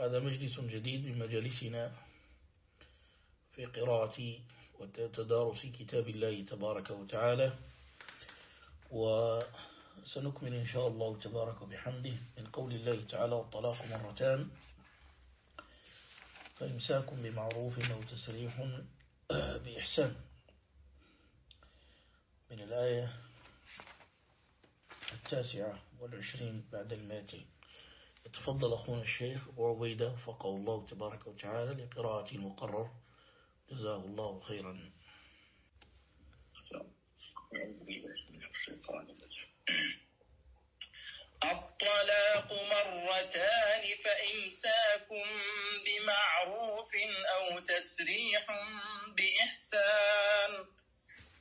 هذا مجلس جديد من مجالسنا في قراءة وتدارس كتاب الله تبارك وتعالى وسنكمل إن شاء الله تبارك بحمده من قول الله تعالى الطلاق مرتان فإمساك بمعروف أو تسريح بإحسان. من الآية التاسعة والعشرين بعد المائتين يتفضل أخونا الشيخ أبو عبيدة فقه الله تبارك وتعالى لقراءة المقرر. جزاه الله خيرا. الطلاق مرتان فإمساك بمعروف أو تسريح بإحسان.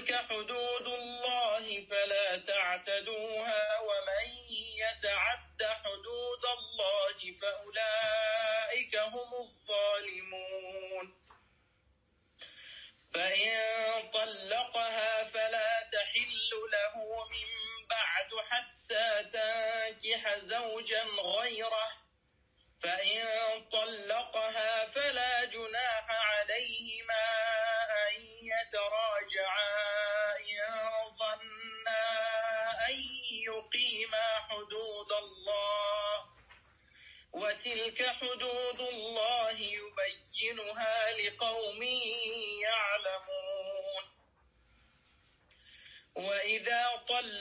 تلك حدود الله فلا تعتدوها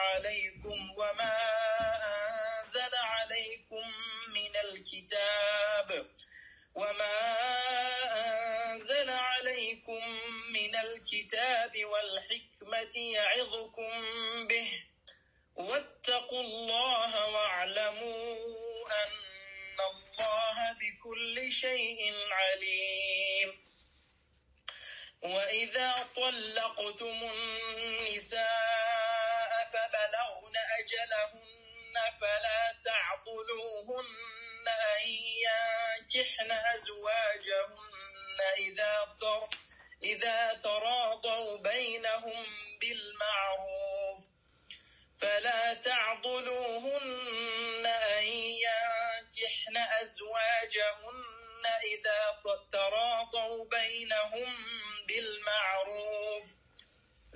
عليكم وما أنزل عليكم من الكتاب وما أنزل عليكم من الكتاب والحكمة يعظكم به واتقوا الله واعلموا أن الله بكل شيء عليم. وإذا طلقتم النساء أجلهن فلا تعضلوهن أن ينكحن أزواجهن إذا تر إذا تراضوا بينهم بالمعروف. فلا تعضلوهن أن ينكحن أزواجهن إذا تراضوا بينهم بالمعروف.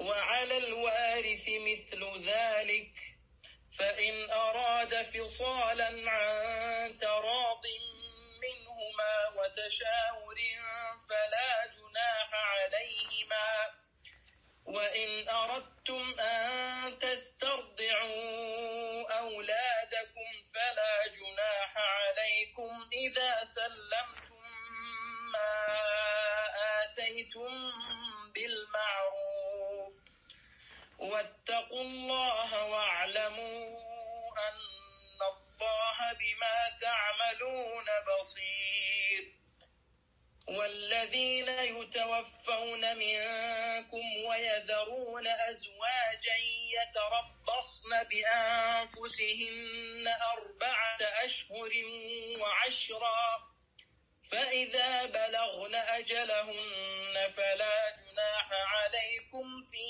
وعلى الوارث مثل ذلك فإن أراد فصالا عن تراض منهما وتشاور فلا جناح عليهما. وإن أردتم أن تسترضعوا أولادكم فلا جناح عليكم. إذا سلمتم ما آتيتم واتقوا الله واعلموا أن الله بما تعملون بصير. والذين يتوفون منكم ويذرون أزواجا يتربصن بأنفسهن أربعة أشهر وعشرا. فإذا بلغن أجلهن فلا جناح عليكم فيما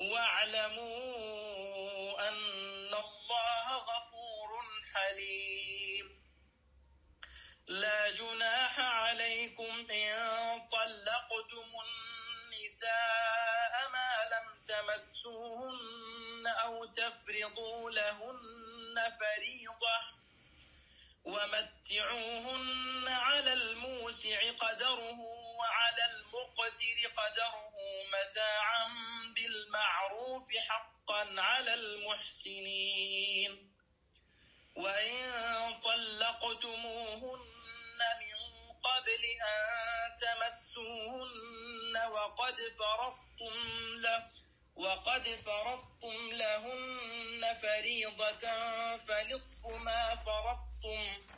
واعلموا أن الله غفور حليم. لا جناح عليكم إن طلقتم النساء ما لم تمسوهن أو تفرضوا لهن فريضة ومتعوهن على الموسع قدره وعلى المقتر قدره متاعا بالمعروف حقا على المحسنين. وإن طلقتموهن من قبل أن تمسوهن وقد فرضتم له وقد فرضتم لهن فريضة فنصف ما فرضتم.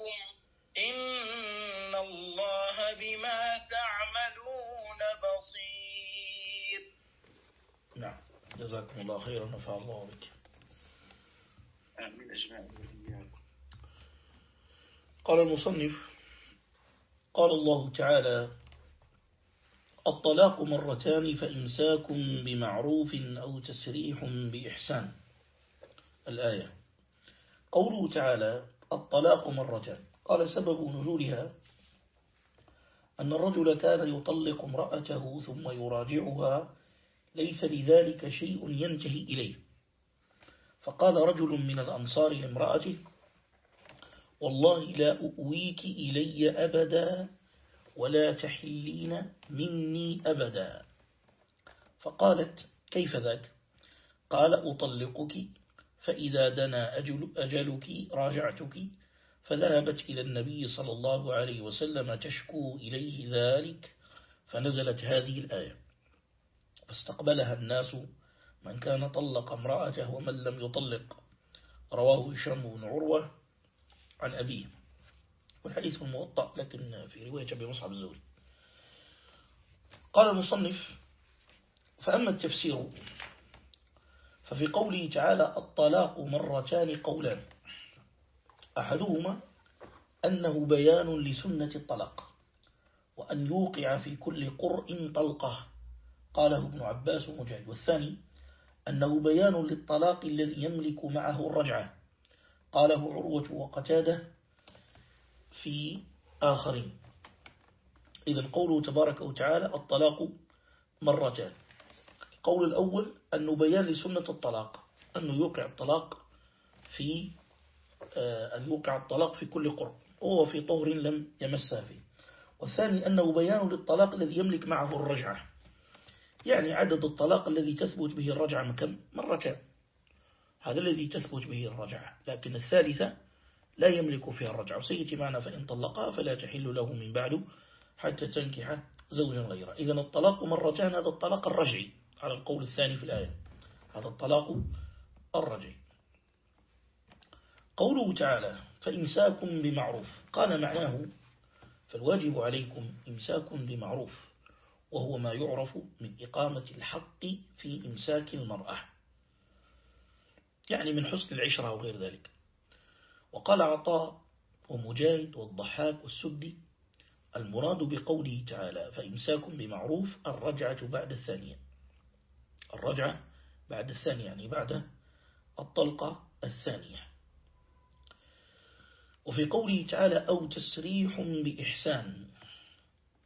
جزاكم الله خيرا ونفع الله بك. آمين أجمعين. قال المصنف قال الله تعالى الطلاق مرتان فإمساك بمعروف أو تسريح بإحسان. الآية قوله تعالى الطلاق مرتان. قال سبب نزولها أن الرجل كان يطلق امرأته ثم يراجعها ليس لذلك شيء ينتهي إليه. فقال رجل من الأنصار لامرأته والله لا أؤويك إلي أبدا ولا تحلين مني أبدا. فقالت كيف ذاك؟ قال أطلقك فإذا دنا أجل أجلك راجعتك فذهبت إلى النبي صلى الله عليه وسلم تشكو إليه ذلك فنزلت هذه الآية. فاستقبلها الناس من كان طلق امرأته ومن لم يطلق. رواه هشام بن عروة عن أبيه. والحديث في الموطأ لكن في رواية أبي مصعب الزوري قال المصنف فأما التفسير ففي قوله تعالى الطلاق مرتان قولان. أحدهما أنه بيان لسنة الطلاق وأن يوقع في كل قرء طلقة. قاله ابن عباس ومجاهد. والثاني أنه بيان للطلاق الذي يملك معه الرجعة. قاله عروة وقتادة في آخرين. إذا قوله تبارك وتعالى الطلاق مرتان. القول الأول أنه بيان لسنة الطلاق أنه يوقع الطلاق في آه، أن يوقع الطلاق في كل قرب وهو في طهر لم يمسها فيه. والثاني أنه بيان للطلاق الذي يملك معه الرجعة. يعني عدد الطلاق الذي تثبت به الرجعة من كم؟ مرتان هذا الذي تثبت به الرجعة. لكن الثالثة لا يملك فيها الرجعة. وسيتي معنا فإن طلقها فلا تحل له من بعد حتى تنكح زوجا غيره. إذن الطلاق مرتان هذا الطلاق الرجعي. على القول الثاني في الآية. هذا الطلاق الرجعي. قوله تعالى فإمساك بمعروف قال معناه فالواجب عليكم إمساك بمعروف وهو ما يعرف من إقامة الحق في إمساك المرأة. يعني من حسن العشرة وغير ذلك. وقال عطاء ومجاهد والضحاك والسدي المراد بقوله تعالى فإمساك بمعروف الرجعة بعد الثانية. الرجعة بعد الثانية يعني بعد الطلقة الثانية. وفي قوله تعالى أو تسريح بإحسان.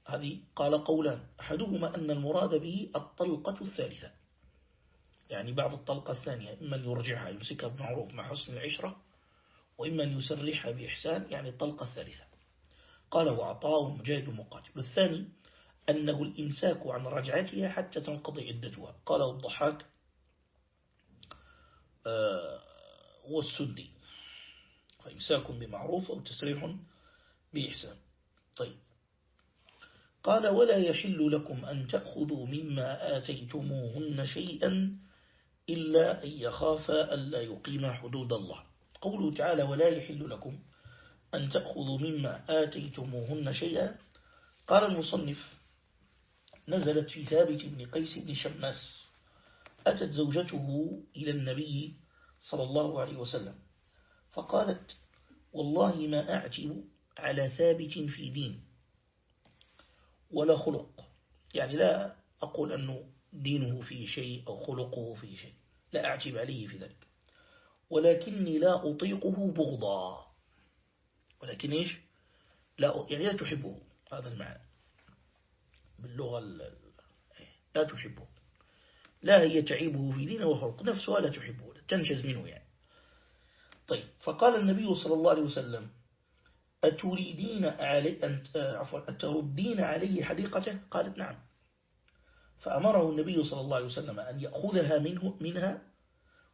هذه قال قولان أحدهما أن المراد به الطلقة الثالثة. يعني بعد الطلقة الثانية إما أن يرجعها يمسكها بمعروف مع حسن العشرة وإما أن يسرحها بإحسان يعني الطلقة الثالثة. قال وعطاء مجاهد مقاتل. والثاني أنه الإمساك عن رجعتها حتى تنقضي عدتها. قال الضحاك آه، والسدي فإمساك بمعروف أو تسريح بإحسان. طيب. قال ولا يحل لكم أن تأخذوا مما آتيتموهن شيئا إلا أن يخافا ألا يقيم حدود الله. قوله تعالى ولا يحل لكم أن تأخذوا مما آتيتموهن شيئا. قال المصنف نزلت في ثابت بن قيس بن شماس أتت زوجته إلى النبي صلى الله عليه وسلم فقالت والله ما أعتب على ثابت في دين. ولا خلق. يعني لا أقول أنه دينه فيه شيء أو خلقه فيه شيء. لا أعتب عليه في ذلك. ولكني لا أطيقه بغضا. ولكن إيش؟ لا يعني لا تحبه. هذا المعنى. باللغة لا تحبه. لا هي تعيبه في دينه وخلق نفسها لا تحبه. تنشز منه يعني. طيب فقال النبي صلى الله عليه وسلم أتريدين علي عفوا أتردين عليه حديقته؟ قالت نعم. فأمره النبي صلى الله عليه وسلم أن يأخذها منه منها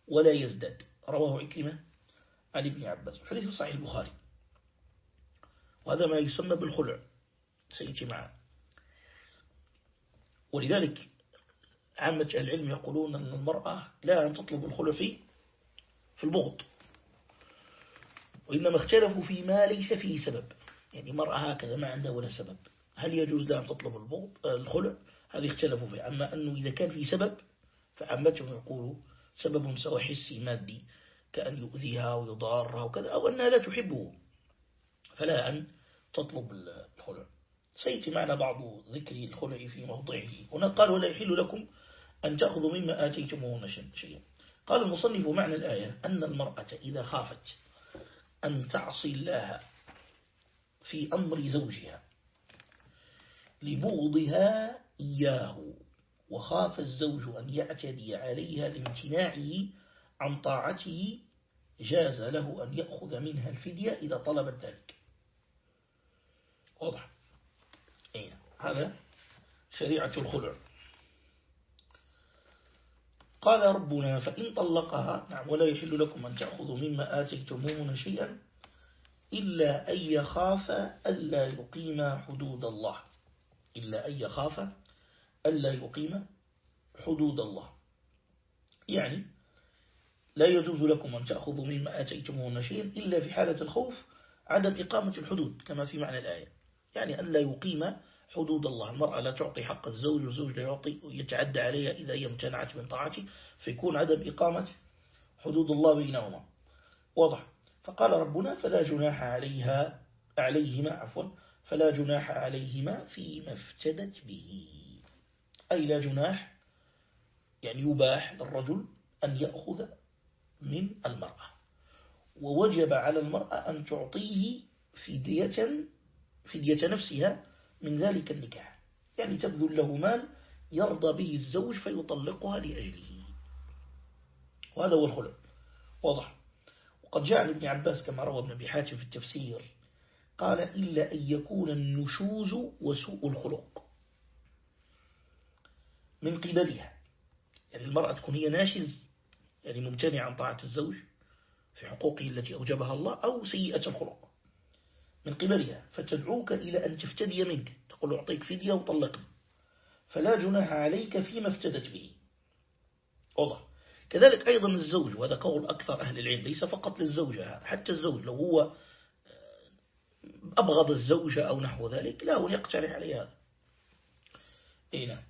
ولا يزداد. رواه عكرمة عن ابن عباس. الحديث صحيح البخاري. وهذا ما يسمى بالخلع. سيأتي معه. ولذلك عامة العلم يقولون أن المرأة لا أن تطلب الخلع في في البغض. وإنما اختلفوا في ما ليس فيه سبب. يعني مرأة هكذا ما عندها ولا سبب. هل يجوز لها أن تطلب الخلع؟ هذه اختلفوا فيه أما أنه إذا كان في سبب فعامتهم يقولوا سبب سواء حسي مادي كأن يؤذيها ويضارها وكذا أو أنها لا تحبه. فلا أن تطلب الخلع. سيأتي معنا بعض ذكر الخلع في موضعه هنا قال ولا يحل لكم أن تأخذوا مما آتيتموهن شيئا. قال المصنف معنى الآية أن المرأة إذا خافت أن تعصي الله في أمر زوجها لبغضها إياه وخاف الزوج أن يعتدي عليها لامتناعه عن طاعته جاز له أن يأخذ منها الفدية إذا طلبت ذلك واضح إيه. هذا شريعة الخلع قال ربنا فإن طلقها نعم ولا يحل لكم أن تأخذوا مما آتيتمون شيئا إلا أن يخاف ألا يقيم حدود الله. إلا أن يخاف ألا يقيم حدود الله. يعني لا يجوز لكم أن تأخذوا مما آتيتمون شيئا إلا في حالة الخوف عدم إقامة الحدود كما في معنى الآية. يعني أن لا يقيم حدود الله. المرأة لا تعطي حق الزوج والزوج لا يعطي يتعدى عليها إذا هي امتنعت من طاعته فيكون عدم إقامة حدود الله بينهما. واضح؟ فقال ربنا فلا جناح عليها عليهما عفوا فلا جناح عليهما فيما افتدت به. أي لا جناح يعني يباح للرجل أن يأخذ من المرأة. ووجب على المرأة أن تعطيه فدية, فدية نفسها من ذلك النكاح. يعني تبذل له مال يرضى به الزوج فيطلقها لأجله. وهذا هو الخلق واضح. وقد جاء عن ابن عباس كما روى ابن أبي حاتم في التفسير قال إلا أن يكون النشوز وسوء الخلق. من قبلها. يعني المرأة تكون هي ناشز يعني ممتنع عن طاعة الزوج في حقوقه التي أوجبها الله أو سيئة الخلق. من قبلها فتدعوك إلى أن تفتدي منك. تقول أعطيك فدية وطلقني. فلا جناح عليك فيما افتدت به. واضح. كذلك أيضا الزوج وهذا قول أكثر أهل العلم ليس فقط للزوجة حتى الزوج لو هو آه، أبغض الزوجة أو نحو ذلك لا هو يقترح عليها إيه نعم.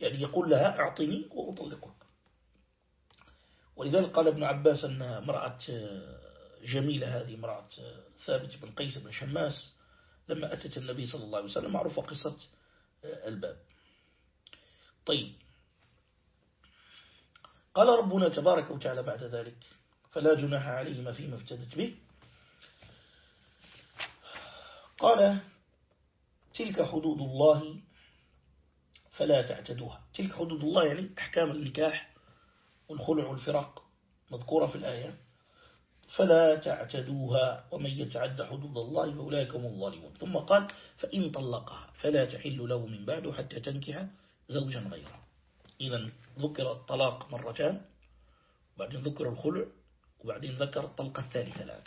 يعني يقول لها أعطني وأطلقك. ولذلك قال ابن عباس أن امرأة آه، جميلة هذه امرأة آه، ثابت بن قيس بن شماس لما أتت النبي صلى الله عليه وسلم معروفة قصة الباب. طيب. قال ربنا تبارك وتعالى بعد ذلك فلا جناح عليهما فيما افتدت به. قال تلك حدود الله فلا تعتدوها. تلك حدود الله يعني أحكام النكاح والخلع والفراق مذكورة في الآية. فلا تعتدوها ومن يتعد حدود الله فأولئك هم الظالمون. ثم قال فإن طلقها فلا تحل له من بعد حتى تنكح زوجا غيره. إذا ذكر الطلاق مرتان وبعدين ذكر الخلع وبعدين ذكر الطلقة الثالثة الآن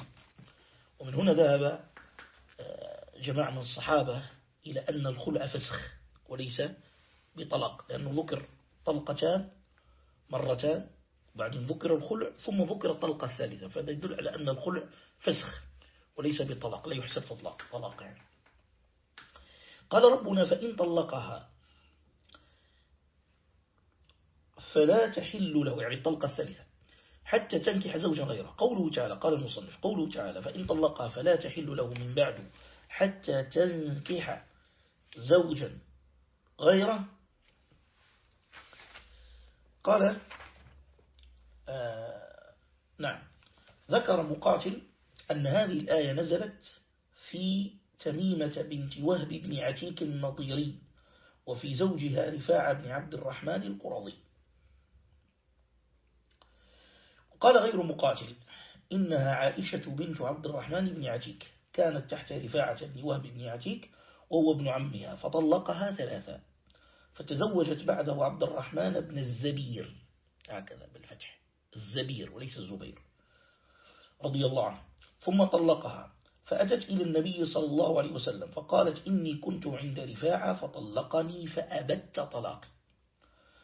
ومن هنا ذهب آه، جماعة من الصحابة إلى أن الخلع فسخ وليس بطلاق لأنه ذكر طلقتان مرتان وبعدين ذكر الخلع ثم ذكر الطلقة الثالثة فهذا يدل على أن الخلع فسخ وليس بطلاق لا يحسب طلاق طلاق يعني. قال ربنا فإن طلقها فلا تحل له يعني الطلقة الثالثة حتى تنكح زوجا غيره. قوله تعالى قال المصنف قوله تعالى فإن طلقها فلا تحل له من بعد حتى تنكح زوجا غيره. قال نعم. ذكر مقاتل أن هذه الآية نزلت في تميمة بنت وهب بن عتيك النضيري وفي زوجها رفاعة بن عبد الرحمن القرظي. قال غير مقاتل إنها عائشة بنت عبد الرحمن بن عتيك كانت تحت رفاعة بن وهب بن عتيك وهو ابن عمها فطلقها ثلاثة فتزوجت بعده عبد الرحمن بن الزبير هكذا بالفتح. الزبير وليس الزبير رضي الله عنه. ثم طلقها. فأتت إلى النبي صلى الله عليه وسلم فقالت إني كنت عند رفاعة فطلقني فأبت طلاقي.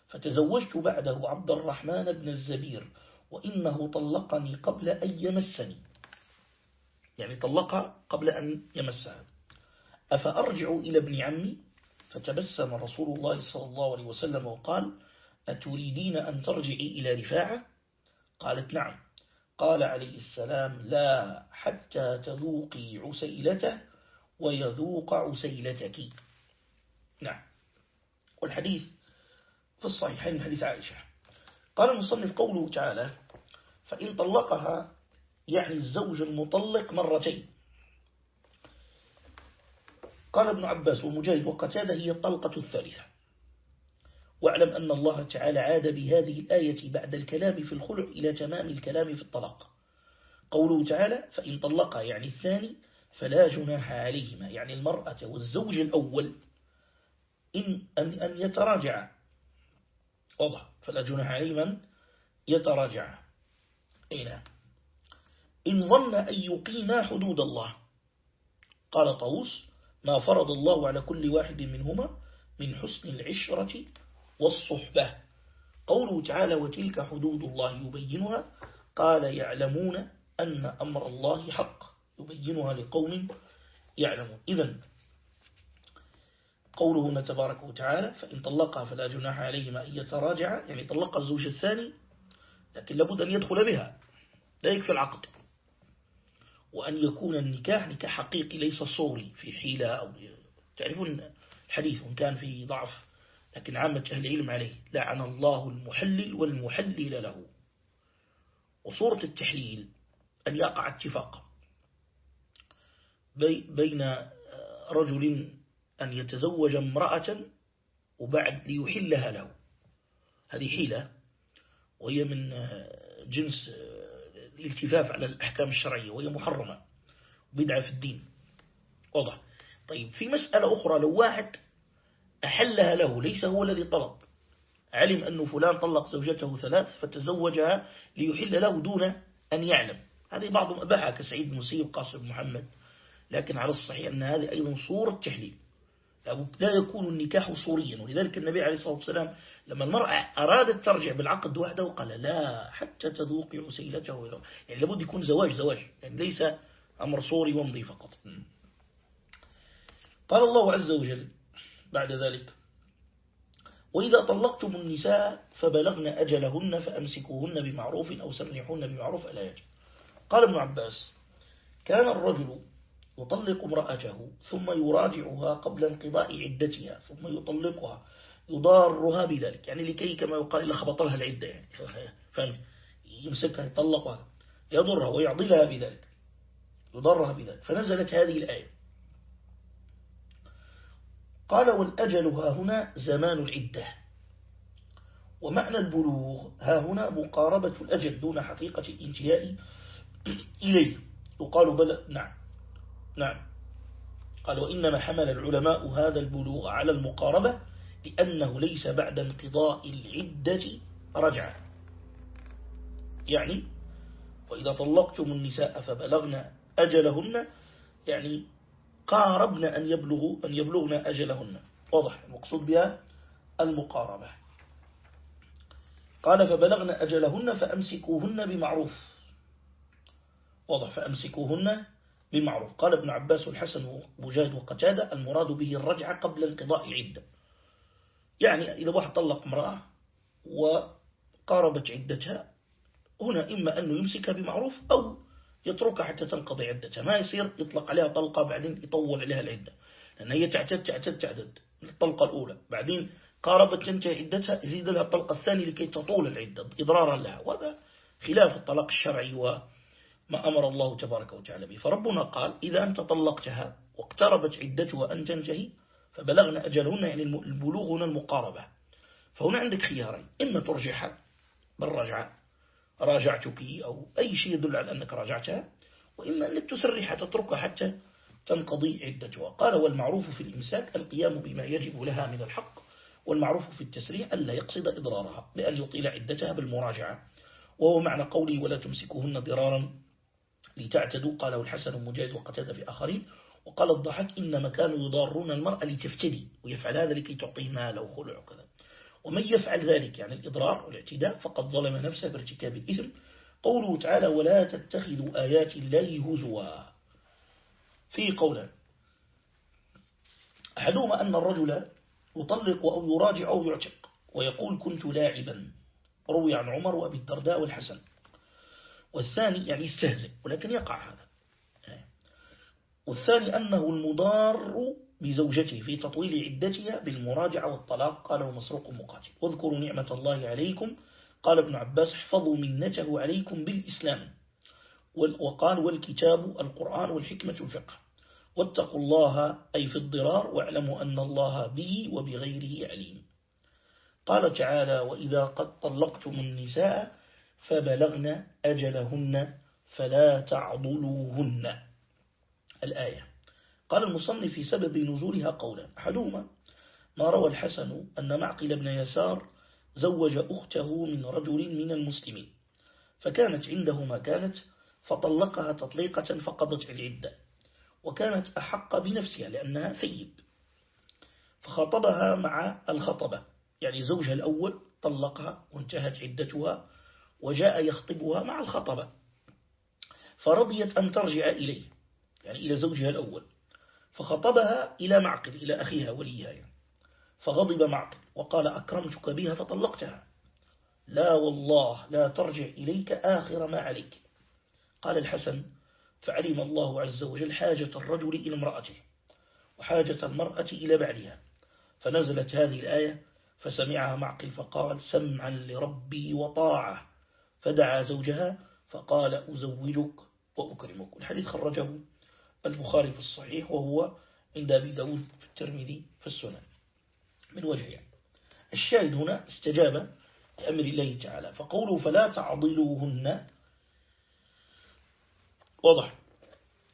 فتزوجت بعده عبد الرحمن بن الزبير وإنه طلقني قبل أن يمسني. يعني طلقها قبل أن يمسها. أفأرجع إلى ابن عمي؟ فتبسم رسول الله صلى الله عليه وسلم وقال أتريدين أن ترجعي إلى رفاعة؟ قالت نعم. قال عليه السلام لا حتى تذوقي عسيلته ويذوق عسيلتك. نعم. والحديث في الصحيحين من حديث عائشة. قال المصنف قوله تعالى فإن طلقها يعني الزوج المطلق مرتين قال ابن عباس ومجاهد وقتاده هي الطلقة الثالثة. واعلم أن الله تعالى عاد بهذه الآية بعد الكلام في الخلع إلى تمام الكلام في الطلاق. قوله تعالى فإن طلقها يعني الثاني فلا جناح عليهما يعني المرأة والزوج الأول. إن أن, أن يتراجع واضح فلا جناح عليهما يتراجع أين نعم. إن ظن أن يقيما حدود الله. قال طوس ما فرض الله على كل واحد منهما من حسن العشرة والصحبة. قوله تعالى وتلك حدود الله يبينها. قال يعلمون أن أمر الله حق. يبينها لقوم يعلمون. إذا قوله هنا تبارك وتعالى فإن طلقها فلا جناح عليهما أن يتراجع يعني طلق الزوج الثاني لكن لابد أن يدخل بها. لا يكفي العقد. وأن يكون النكاح نكاح حقيقي ليس صوري في حيلة أو تعرفون الحديث وإن كان فيه ضعف لكن عامة أهل العلم عليه لعن الله المحلل والمحلل له. وصورة التحليل أن يقع اتفاق بين رجل أن يتزوج امرأة وبعد ليحلها له. هذه حيلة وهي من جنس الالتفاف على الأحكام الشرعية وهي محرمة بدعة في الدين. واضح؟ طيب في مسألة أخرى لو واحد أحلها له ليس هو الذي طلب. علم أنه فلان طلق زوجته ثلاث فتزوجها ليحل له دون أن يعلم. هذه بعضهم أباحها كسعيد بن مسيب قاسم محمد. لكن على الصحيح أن هذه أيضا صورة تحليل. لا يكون النكاح صوريا. ولذلك النبي عليه الصلاة والسلام لما المرأة أرادت ترجع بالعقد وحده قال لا حتى تذوق عسيلته. يعني لابد يكون زواج زواج. يعني ليس أمر صوري ومضي فقط. قال الله عز وجل بعد ذلك. وإذا طلقتم النساء فبلغن أجلهن فأمسكوهن بمعروف أو سرحوهن بمعروف ألا يجب. قال ابن عباس كان الرجل يطلق امرأته ثم يراجعها قبل انقضاء عدتها ثم يطلقها يضارها بذلك. يعني لكي كما يقال لخبط لها العدة يعني. فهم يمسكها يطلقها يضرها ويعضلها بذلك يضرها بذلك. فنزلت هذه الآية. قال والأجل ها هنا زمان العدة. ومعنى البلوغ ها هنا مقاربة الأجل دون حقيقة الانتهاء إليه. يقال بل نعم. نعم. قال وإنما حمل العلماء هذا البلوغ على المقاربة لأنه ليس بعد انقضاء العدة رجعة يعني وإذا طلقتم النساء فبلغن أجلهن يعني قاربن أن يبلغوا أن يبلغن أجلهن. واضح. المقصود بها المقاربة. قال فبلغن أجلهن فأمسكوهن بمعروف. واضح. فأمسكوهن بمعروف. قال ابن عباس والحسن ومجاهد وقتادة المراد به الرجعة قبل انقضاء العدة. يعني إذا واحد طلق امرأة وقاربت عدتها هنا إما أنه يمسكها بمعروف أو يتركها حتى تنقضي عدتها. ما يصير يطلق عليها طلقة بعدين يطول عليها العدة. لأن هي تعتد تعتد تعتد. الطلقة الأولى. بعدين قاربت تنتهي عدتها يزيد لها الطلقة الثانية لكي تطول العدة إضرارا لها. وهذا خلاف الطلاق الشرعي وما أمر الله تبارك وتعالى به. فربنا قال إذا أنت طلقتها واقتربت عدتها أن تنتهي فبلغنا أجلهن يعني البلوغ هنا المقاربة. فهنا عندك خيارين. إما ترجعها بالرجعة راجعتك أو أي شيء يدل على أنك راجعتها وإما أنك تسرحها تتركها حتى تنقضي عدتها. قال والمعروف في الإمساك القيام بما يجب لها من الحق والمعروف في التسريح ألا يقصد إضرارها بأن يطيل عدتها بالمراجعة. وهو معنى قوله ولا تمسكوهن ضرارا لتعتدوا. قاله الحسن مجاهد وقتاد في آخرين وقال الضحك إنما كانوا يضارون المرأة لتفتدي ويفعل هذا لكي تعطيه مال أو خلع وكذا. ومن يفعل ذلك يعني الإضرار والاعتداء فقد ظلم نفسه بارتكاب الإثم. قوله تعالى ولا تتخذوا آيات الله هزوا في قولا أحدهما أن الرجل يطلق أو يراجع أو يعتق ويقول كنت لاعبا روي عن عمر وأبي الدرداء والحسن. والثاني يعني يستهزئ ولكن يقع هذا. والثاني أنه المضار بزوجته في تطويل عدتها بالمراجعة والطلاق قاله مسروق مقاتل. واذكروا نعمة الله عليكم قال ابن عباس احفظوا منته عليكم بالإسلام. وقال والكتاب القرآن والحكمة الفقه واتقوا الله أي في الضرار واعلموا أن الله به وبغيره عليم. قال تعالى وإذا قد طلقتم النساء فبلغن أجلهن فلا تعضلوهن. الآية. قال المصنف في سبب نزولها قولا. أحدهما ما روى الحسن أن معقل بن يسار زوج أخته من رجل من المسلمين فكانت عنده ما كانت فطلقها تطليقة فقضت العدة وكانت أحق بنفسها لأنها ثيب فخطبها مع الخطبة يعني زوجها الأول طلقها وانتهت عدتها وجاء يخطبها مع الخطبة فرضيت أن ترجع إليه يعني إلى زوجها الأول. فخطبها إلى معقل إلى أخيها وليها يعني. فغضب معقل وقال أكرمتك بها فطلقتها. لا والله لا ترجع إليك آخر ما عليك. قال الحسن فعلم الله عز وجل حاجة الرجل إلى امرأته وحاجة المرأة إلى بعدها. فنزلت هذه الآية فسمعها معقل فقال سمعا لربي وطاعة. فدعا زوجها فقال أزوجك وأكرمك. الحديث خرجه البخاري في الصحيح وهو عند أبي داود في الترمذي في السنن. من وجه يعني الشاهد هنا استجاب لأمر الله تعالى فقوله فلا تعضلوهن واضح.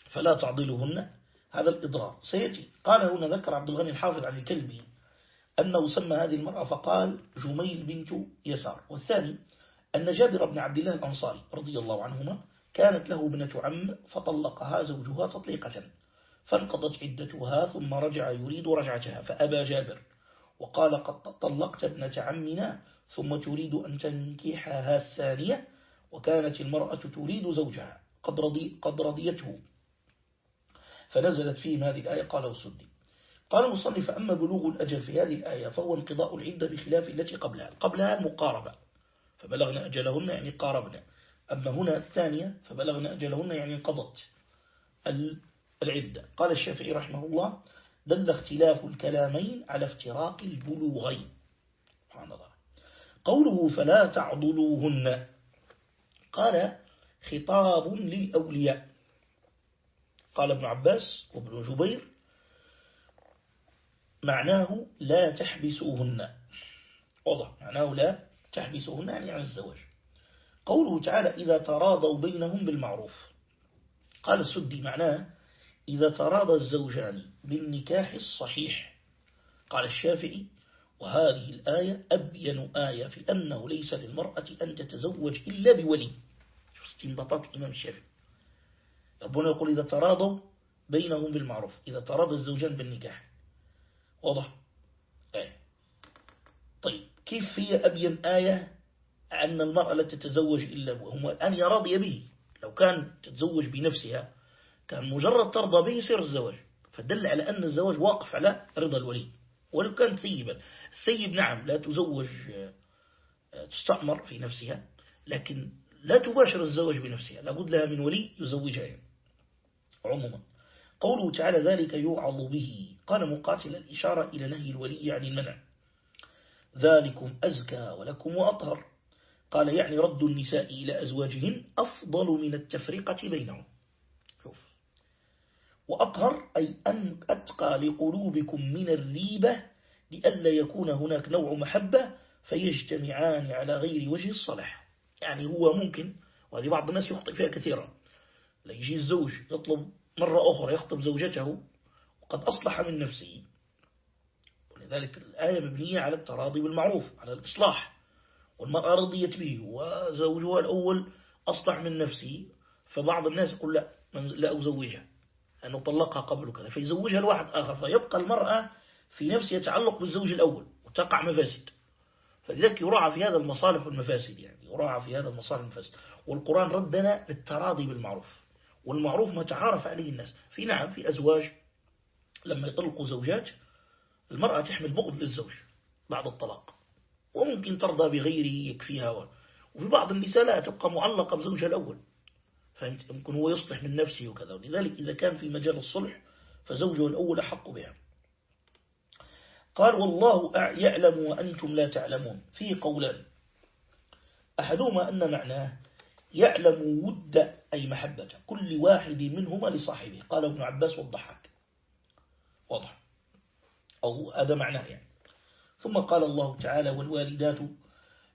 فلا تعضلوهن هذا الإضرار. سيأتي. قال هنا ذكر عبد الغني الحافظ عن الكلبي أنه سمى هذه المرأة فقال جميل بنت يسار. والثاني أن جابر بن عبد الله الأنصاري رضي الله عنهما كانت له ابنة عم فطلقها زوجها تطليقة فانقضت عدتها ثم رجع يريد رجعتها فأبى جابر وقال قد طلقت ابنة عمنا ثم تريد أن تنكحها الثانية وكانت المرأة تريد زوجها قد, رضي قد رضيته. فنزلت فيهم هذه الآية قال وسدي قال المصنف أما بلوغ الأجل في هذه الآية فهو انقضاء العدة بخلاف التي قبلها قبلها المقاربة فبلغنا أجلهن يعني قاربنا. أما هنا الثانية فبلغنا أجلهن يعني انقضت العدة. قال الشافعي رحمه الله دل اختلاف الكلامين على افتراق البلوغين سبحان الله. قوله فلا تعضلوهن قال خطاب للأولياء قال ابن عباس وابن جبير معناه لا تحبسوهن واضح. معناه لا تحبسوهن يعني عن الزواج قوله تعالى إذا تراضوا بينهم بالمعروف. قال السدي معناه إذا تراضى الزوجان بالنكاح الصحيح. قال الشافعي وهذه الآية أبين آية في أنه ليس للمرأة أن تتزوج إلا بولي. استنبطات الإمام الشافعي. ربنا يقول إذا تراضوا بينهم بالمعروف. إذا تراضى الزوجان بالنكاح. واضح؟ آية. طيب كيف هي أبين آية؟ أن المرأة لا تتزوج إلا هم الآن يراضي به. لو كان تتزوج بنفسها كان مجرد ترضى به يصير الزواج. فدل على أن الزواج واقف على رضا الولي. ولو كان ثيبا. الثيب نعم لا تزوج آه، تستأمر في نفسها لكن لا تباشر الزواج بنفسها. لابد لها من ولي يزوجها. عموما. قوله تعالى ذلك يوعظ به. قال مقاتل الإشارة إلى نهي الولي عن المنع. ذلكم أزكى ولكم وأطهر. قال يعني رد النساء إلى أزواجهن أفضل من التفرقة بينهم. شوف. وأطهر أي أن أتقى لقلوبكم من الريبة لألا يكون هناك نوع محبة فيجتمعان على غير وجه الصلاح. يعني هو ممكن وهذه بعض الناس يخطئ فيها كثيرا. لا يجي الزوج يطلب مرة أخرى يخطب زوجته وقد أصلح من نفسه. ولذلك الآية مبنية على التراضي بالمعروف على الإصلاح. والمرأة رضيت به وزوجها الأول أصلح من نفسه فبعض الناس يقول لا لا أزوجها لأنه طلقها قبل كذا فيزوجها الواحد آخر فيبقى المرأة في نفسها يتعلق بالزوج الأول وتقع مفاسد. فلذلك يراعى في هذا المصالح والمفاسد يعني يراعى في هذا المصالح والمفاسد والقرآن ردنا للتراضي بالمعروف والمعروف ما تعارف عليه الناس. في نعم في أزواج لما يطلقوا زوجات المرأة تحمل بغض للزوج بعد الطلاق. وممكن ترضى بغيره يكفيها. وفي بعض النساء لا تبقى معلقة بزوجها الأول. فهمت؟ يمكن هو يصلح من نفسه وكذا. ولذلك إذا كان في مجال الصلح فزوجه الأول أحق بها. قال والله يعلم وأنتم لا تعلمون. في قولان. أحدهما أن معناه يعلم ود أي محبة كل واحد منهما لصاحبه. قال ابن عباس والضحاك واضح. أو هذا معناه يعني. ثم قال الله تعالى والوالدات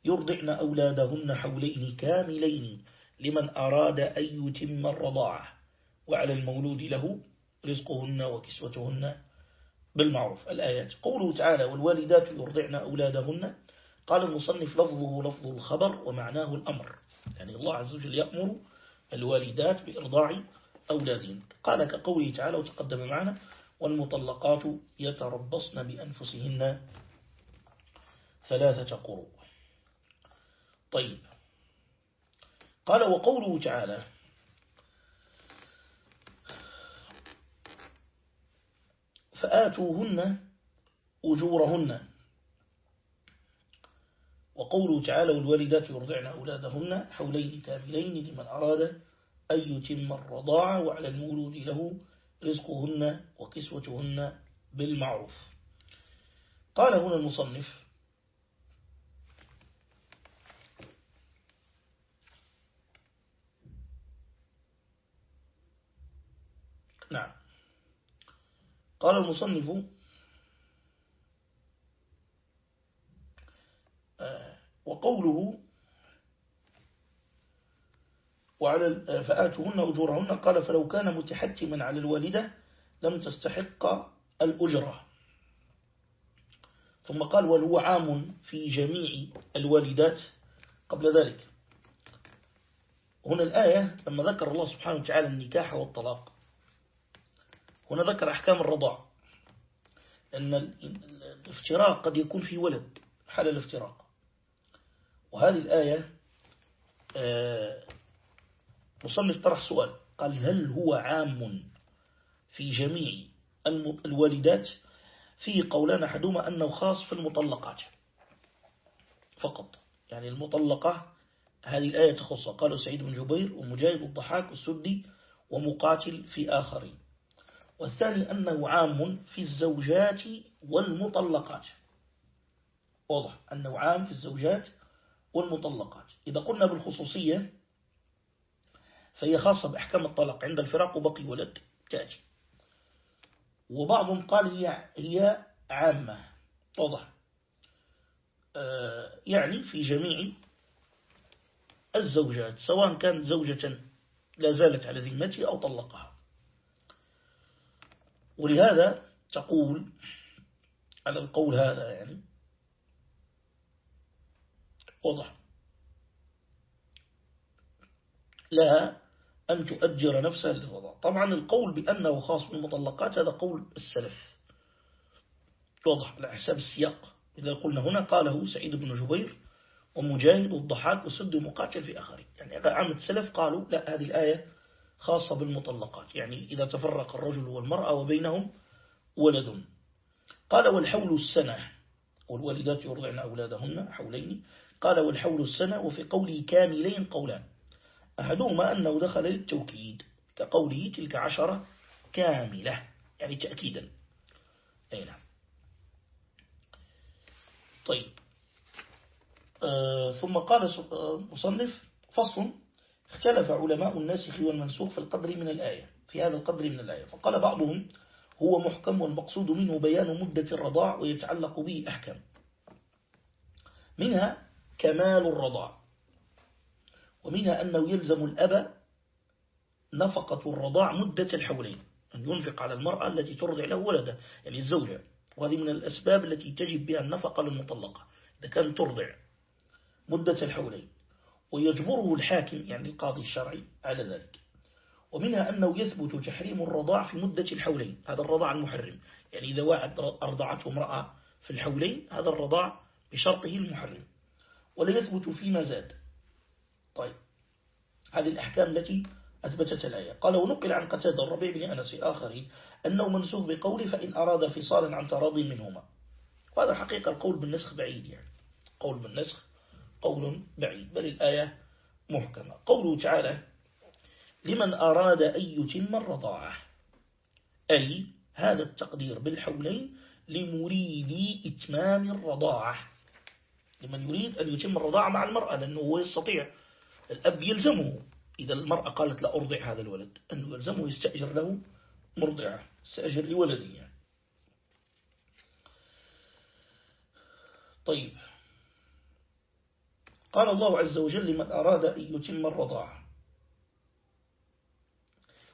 يرضعن أولادهن حولين كاملين لمن أراد أن يتم الرضاعة. وعلى المولود له رزقهن وكسوتهن بالمعروف. الآيات. قوله تعالى والوالدات يرضعن أولادهن. قال المصنف لفظه لفظ الخبر ومعناه الأمر. يعني الله عز وجل يأمر الوالدات بإرضاع أولادهن. قال كقوله تعالى وتقدم معنا والمطلقات يتربصن بأنفسهن ثلاثة قروء. طيب. قال وقوله تعالى فآتوهن أجورهن. وقوله تعالى والوالدات يرضعن أولادهن حولين كاملين لمن أراد أن يتم الرضاعة وعلى المولود له رزقهن وكسوتهن بالمعروف. قال هنا المصنف نعم. قال المصنف آه، وقوله وعلى فآتهن أجورهن قال فلو كان متحتما على الوالدة لم تستحق الأجرة. ثم قال وهو عام في جميع الوالدات قبل ذلك. هنا الآية لما ذكر الله سبحانه وتعالى النكاح والطلاق. هنا ذكر أحكام الرضاع. أن الافتراق قد يكون في ولد حال الافتراق. وهذه الآية آه، مصنف طرح سؤال. قال هل هو عام في جميع الوالدات؟ في قولان أحدهما أنه خاص في المطلقات فقط. يعني المطلقة هذه الآية تخصها. قالوا سعيد بن جبير ومجاهد والضحاك والسدي ومقاتل في آخرين. والثاني أنه عام في الزوجات والمطلقات. واضح أنه عام في الزوجات والمطلقات. إذا قلنا بالخصوصية فهي خاصة بأحكام الطلاق. عند الفراق وبقي ولد تأتي. وبعضهم قال هي, هي عامة. واضح. آه، يعني في جميع الزوجات سواء كانت زوجة لا زالت على ذمته أو طلقها. ولهذا تقول على القول هذا يعني واضح. لها أن تؤجر نفسها للرضا. طبعا القول بأنه خاص بالمطلقات هذا قول السلف. واضح. على حساب السياق. إذا قلنا هنا قاله سعيد بن جبير ومجاهد والضحاك وسد مقاتل في آخرين يعني عامة السلف قالوا لا هذه الآية خاصة بالمطلقات يعني إذا تفرق الرجل والمرأة وبينهم ولد. قال والحول السنة والوالدات يرضعن أولادهن حولين. قال والحول السنة وفي قوله كاملين قولان. أحدهما أنه دخل للتوكيد كقوله تلك عشرة كاملة يعني تأكيدا. أي نعم. طيب. آه ثم قال آه، مصنف فصل اختلف علماء الناسخ والمنسوخ في القدر من الآية في هذا القدر من الآية. فقال بعضهم هو محكم والمقصود منه بيان مدة الرضاع ويتعلق به أحكام. منها كمال الرضاع ومنها أنه يلزم الأب نفقة الرضاع مدة الحولين أن ينفق على المرأة التي ترضع له ولده يعني الزوجة. وهذه من الأسباب التي تجب بها النفقة للمطلقة إذا كان ترضع مدة الحولين. ويجبره الحاكم يعني القاضي الشرعي على ذلك. ومنها أنه يثبت تحريم الرضاع في مدة الحولين هذا الرضاع المحرم. يعني إذا واحد أرضعته امرأة في الحولين هذا الرضاع بشرطه المحرم. ولا يثبت فيما زاد. طيب. هذه الأحكام التي أثبتت الآية. قال ونقل عن قتادة الربيع بن أنس آخرين أنه منسوخ بقوله فإن أراد فصالا عن تراضي منهما. وهذا حقيقة القول بالنسخ بعيد يعني. قول بالنسخ قول بعيد بل الآية محكمة. قوله تعالى لمن أراد أن يتم الرضاعة. أي هذا التقدير بالحولين لمريد إتمام الرضاعة. لمن يريد أن يتم الرضاعة مع المرأة لأنه هو يستطيع. الأب يلزمه. إذا المرأة قالت لا أرضع هذا الولد أنه يلزمه يستأجر له مرضعة يستأجر لولده يعني. طيب قال الله عز وجل لمن أراد أن يتم الرضاعة.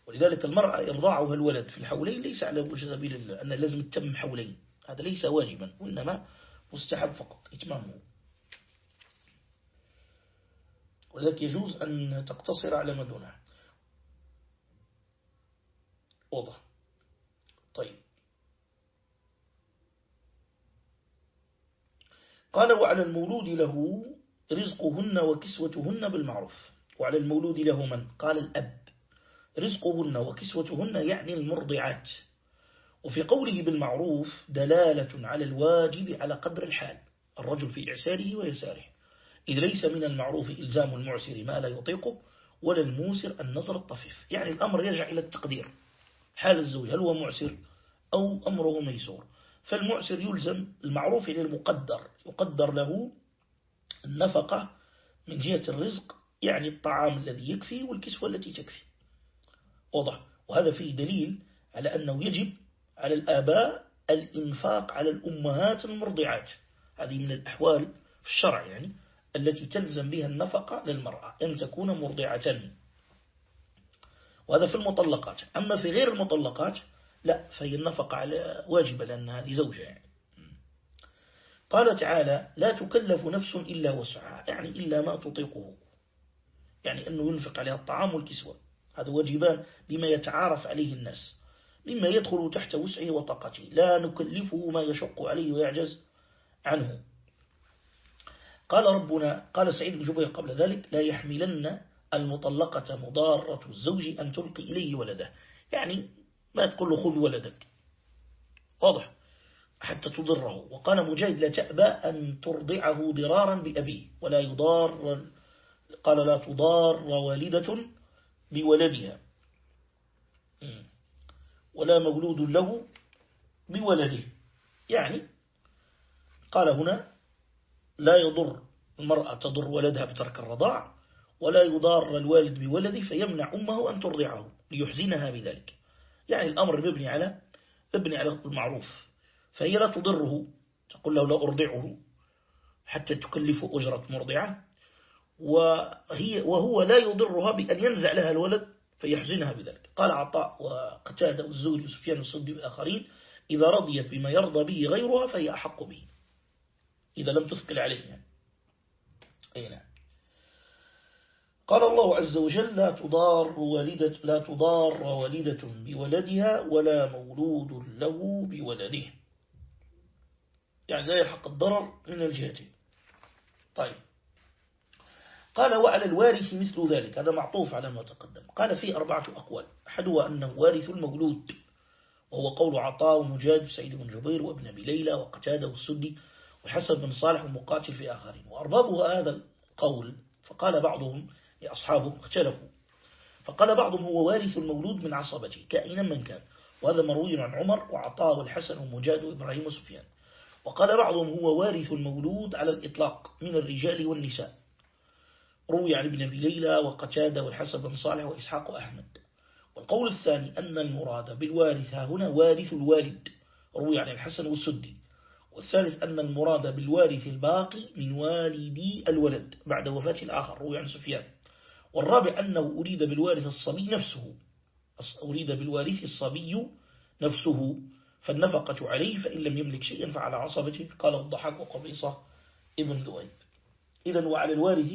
ولذلك المرأة إرضاعها الولد في الحولين ليس على وجه سبيل الله أن لازم تتم حولين. هذا ليس واجبا وإنما مستحب فقط إتمامه. ولذلك يجوز أن تقتصر على ما دونها واضح. طيب. قال وعلى المولود له رزقهن وكسوتهن بالمعروف. وعلى المولود له من؟ قال الأب. رزقهن وكسوتهن يعني المرضعات. وفي قوله بالمعروف دلالة على الواجب على قدر الحال الرجل في إعساره ويساره. إذ ليس من المعروف إلزام المعسر ما لا يطيقه ولا الموسر النظر الطفيف. يعني الأمر يرجع إلى التقدير. حال الزوج هل هو معسر أو أمره ميسور؟ فالمعسر يلزم المعروف إلى المقدر يقدر له النفقة من جهة الرزق يعني الطعام الذي يكفي والكسوة التي تكفي. واضح؟ وهذا فيه دليل على أنه يجب على الآباء الإنفاق على الأمهات المرضعات. هذه من الأحوال في الشرع يعني التي تلزم بها النفقة للمرأة أن تكون مرضعة. وهذا في المطلقات. أما في غير المطلقات لا فهي النفقة على واجبة لأن هذه زوجة يعني. قال تعالى لا تكلف نفس إلا وسعها يعني إلا ما تطيقه. يعني أنه ينفق عليها الطعام والكسوة. هذا واجبان بما يتعارف عليه الناس. مما يدخل تحت وسعه وطاقته. لا نكلفه ما يشق عليه ويعجز عنه. قال ربنا قال سعيد بن جبير قبل ذلك لا يحملن المطلقة مضارة الزوج أن تلقي إليه ولده. يعني ما تقول له خذ ولدك. واضح؟ حتى تضره. وقال مجاهد لا تأبى أن ترضعه ضرارا بأبيه ولا يضار قال لا تضار والدة بولدها. ولا مولود له بولده. يعني قال هنا لا يضر المرأة تضر ولدها بترك الرضاع ولا يضار الوالد بولده فيمنع أمه أن ترضعه ليحزنها بذلك. يعني الأمر مبني على مبني على المعروف. فهي لا تضره. تقول له لا أرضعه حتى تكلف أجرة مرضعة. وهي وهو لا يضرها بأن ينزع لها الولد فيحزنها بذلك. قال عطاء وقتادة والزوري وسفيان الصدي والآخرين إذا رضيت بما يرضى به غيرها فهي أحق به. إذا لم تثقل عليه يعني. أي نعم. قال الله عز وجل لا تضار والدة لا تضار والدة بولدها ولا مولود له بولده. يعني لا يلحق الضرر من الجهتين. طيب. قال وعلى الوارث مثل ذلك. هذا معطوف على ما تقدم. قال في أربعة أقوال. أحدها أنه وارث المولود وهو قول عطاء ومجاد سعيد بن جبير وابن أبي ليلى وقتادة والسدي والحسن بن صالح ومقاتل في آخرين. وأربابها هذا القول فقال بعضهم أصحابه اختلفوا. فقال بعضهم هو وارث المولود من عصبته كائنا من كان. وهذا مروي عن عمر وعطاء والحسن ومجاد وإبراهيم وسفيان. وقال بعضهم هو وارث المولود على الإطلاق من الرجال والنساء. روي عن ابن أبي ليلى وقتادة والحسن بن صالح وإسحاق وأحمد. والقول الثاني أن المراد بالوارث هنا وارث الوالد روي عن الحسن والسدي. والثالث أن المراد بالوارث الباقي من والدي الولد بعد وفاة الآخر روي عن سفيان. والرابع أنه أريد بالوارث الصبي نفسه أريد بالوارث الصبي نفسه. فالنفقة عليه فإن لم يملك شيئا فعلى عصبته. قال الضحك وقبيصة ابن ذؤيب إذا وعلى الوارث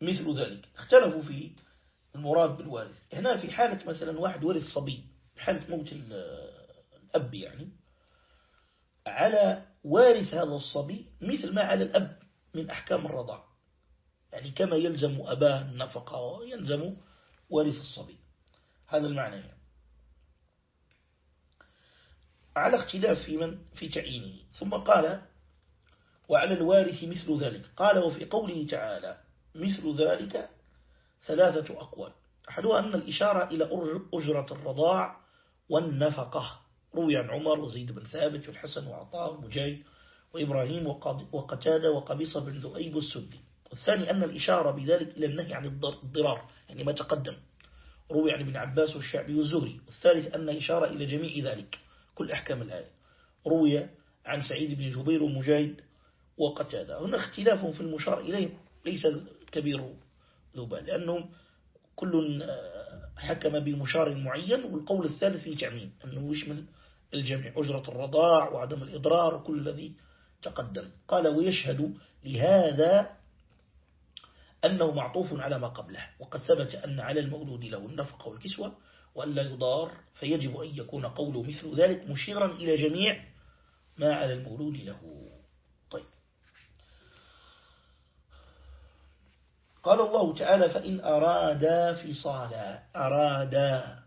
مثل ذلك. اختلفوا في المراد بالوارث. هنا في حالة مثلا واحد ورث صبي حالة موت الأب يعني على وارث هذا الصبي مثل ما على الأب من أحكام الرضاع. يعني كما يلزم أباه النفقة ويلزم وارث الصبي. هذا المعنى يعني. على اختلاف في من؟ في تعيينه ثم قال وعلى الوارث مثل ذلك. قال وفي قوله تعالى مثل ذلك ثلاثة أقوال. أحدها أن الإشارة إلى أجرة الرضاع والنفقة. روي عن عمر وزيد بن ثابت والحسن وعطاء ومجاهد وإبراهيم وقتادة وقبيصة بن ذؤيب السدي والثاني أن الإشارة بذلك إلى النهي عن الضرار يعني ما تقدم. روي عن ابن عباس والشعبي والزهري. والثالث أن إشارة إلى جميع ذلك. كل أحكام الآية. روي عن سعيد بن جبير ومجاهد وقتادة. هنا اختلاف في المشار إليه ليس كبير ذوبان لأنهم كل حكم بمشار معين والقول الثالث فيه تعميم أنه يشمل الجميع؟ أجرة الرضاع وعدم الإضرار وكل الذي تقدم. قال ويشهد لهذا أنه معطوف على ما قبله وقد ثبت أن على المولود له النفقة والكسوة وأن لا يضار فيجب أن يكون قوله مثل ذلك مشيرا إلى جميع ما على المولود له. طيب. قال الله تعالى فإن أرادا فصالا أرادا